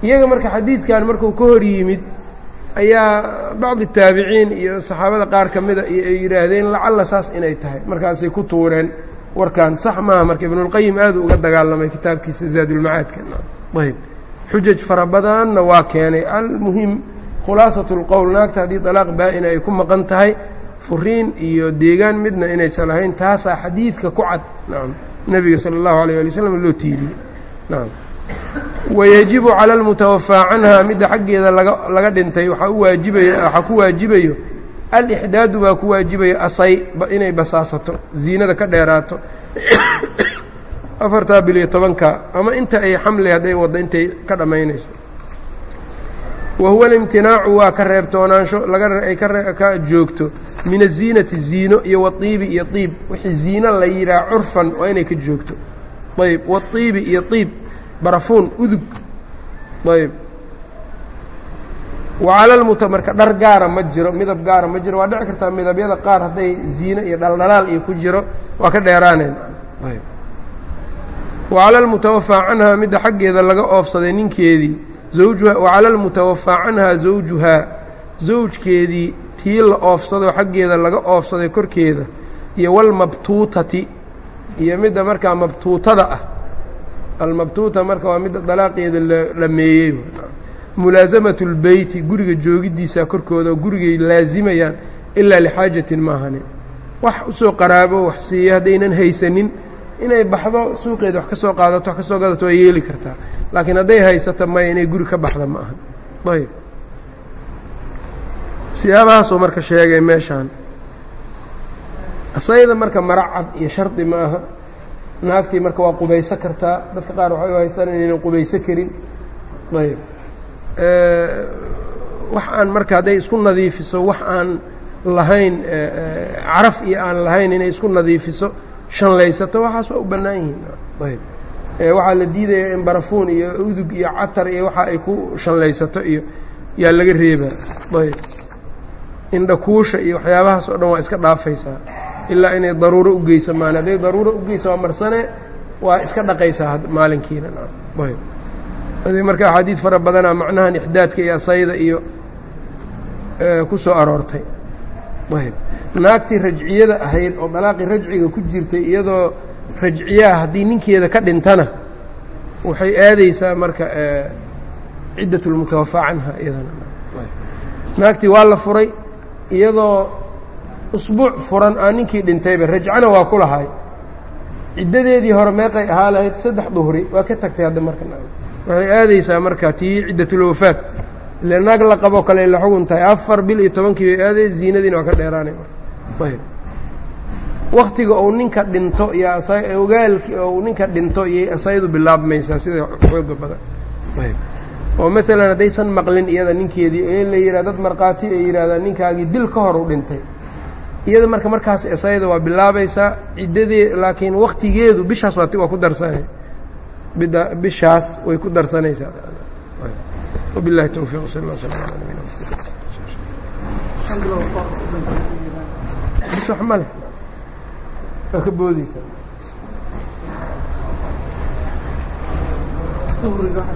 iyaga marka xadiidkan markuu ka hor yimid ayaa bacdi taabiciin iyo saxaabada qaar ka mida iyo ay yidhaahdeen lacalla saas inay tahay. Markaasay ku tuureen warkan sax maaha marka ibnulqayim aadu uga dagaalamay kitaabkiisa zaadulmacaadka ayb xujaj fara badanna waa keenay almuhim khulaasat اlqowl naagta haddii dalaaq baa-ina ay ku maqan tahay furiin iyo deegaan midna inaysan lahayn taasaa xadiidka ku cad nacam nebiga sala اllahu alيyه ali wslam loo tiiriyey nacam wayajibu calى اlmutawafaa canha midda xaggeeda laga laga dhintay waxaa u waajibaya waxaa ku waajibayo alixdaadu baa ku waajibayo asay inay basaasato ziinada ka dheeraato afartaa bil iyo tobanka ama inta ay xamli hadday waddo intay ka dhammaynayso. Wa huwa alimtinaacu waa ka reebtoonaansho lagaay ka joogto min aziinati ziino iyo waطiibi iyo iib wixii ziino la yidhaha curfan waa inay ka joogto. Ayb waطiibi iyo iib barafuun udug. Ayb wacalaalmuta marka dhar gaara ma jiro midab gaara ma jiro waa dhici kartaa midabyada qaar hadday ziino iyo dhaldhalaal iyo ku jiro waa ka dheeraaneen wacala almutawafaa canhaa midda xaggeeda laga oofsaday ninkeedii zawjuha wacala almutawafaa canhaa zawjuhaa zawjkeedii tii la oofsadoo xaggeeda laga oofsaday korkeeda iyo walmabtuutati iyo midda markaa mabtuutada ah. Almabtuuta marka waa midda dalaaqeeda la dhameeyey mulaasamatu اlbeyti guriga joogiddiisa korkooda oo gurigay laasimayaan ilaa lixaajatin maahane wax u soo qaraabo wax siiya haddaynan haysanin inay baxdo suuqeeda wax ka soo qaadato wax ka soo gadato waa yeeli kartaa. Laakiin hadday haysato maya inay guri ka baxda ma aha. Ayb siyaabahaasuu marka sheegay meeshaan. Asayda marka mara cad iyo shardi ma aha. Naagtii marka waa qubayso kartaa. Dadka qaar waxay u haystaan inaynan qubayso karin. Ayb wax aan marka hadday isku nadiifiso wax aan lahayn caraf iyo aan lahayn inay isku nadiifiso shanlaysato waxaas waa u bannaan yihiin. Waxaa la diidaya in barafuun iyo udug iyo catar iyo waxa ay ku shanlaysato iyo yaa laga reebaa ayb. Indhakuusha iyo waxyaabahaas oo dhan waa iska dhaafaysaa. Ilaa inay daruuro u geysa maan hadday daruuro u geysa waa marsane waa iska dhaqaysaa maalinkiina. Ayb. Marka axaadiid fara badanaa macnahan ixdaadka iyo asayda iyo ku soo aroortay naagtii rajciyada ahayd oo dalaaqii rajciga ku jirtay iyadoo rajciyaha haddii ninkeeda ka dhintana waxay aadaysaa marka ciddat lmutawafaa canha iyadana. Naagtii waa la furay iyadoo usbuuc furan aa ninkii dhintayba rajcana waa ku lahay. Ciddadeedii hore meeqay ahaa lahayd saddex duhri waa ka tagtay hadda marka. Waxay aadaysaa marka tii ciddatulwafaad ile naag la qaboo kale la xugun tahay afar bil iyo tobankii bay aaday ziinadiina waa ka dheeraanay waktiga uu ninka dhinto iyo ogaalki uu ninka dhinto iyay asaydu bilaabmaysaa sida xooga badan oo maalan haddaysan maqlin iyada ninkeedii ee la yidhah dad markhaati ay yidhahdaan ninkaagii bil ka hor u dhintay iyada marka markaas asayda waa bilaabaysaa ciddadee laakiin waktigeedu bishaas waa ku darsanay bishaas way ku darsanaysaa bis wax ma leh waa ka boodeysaa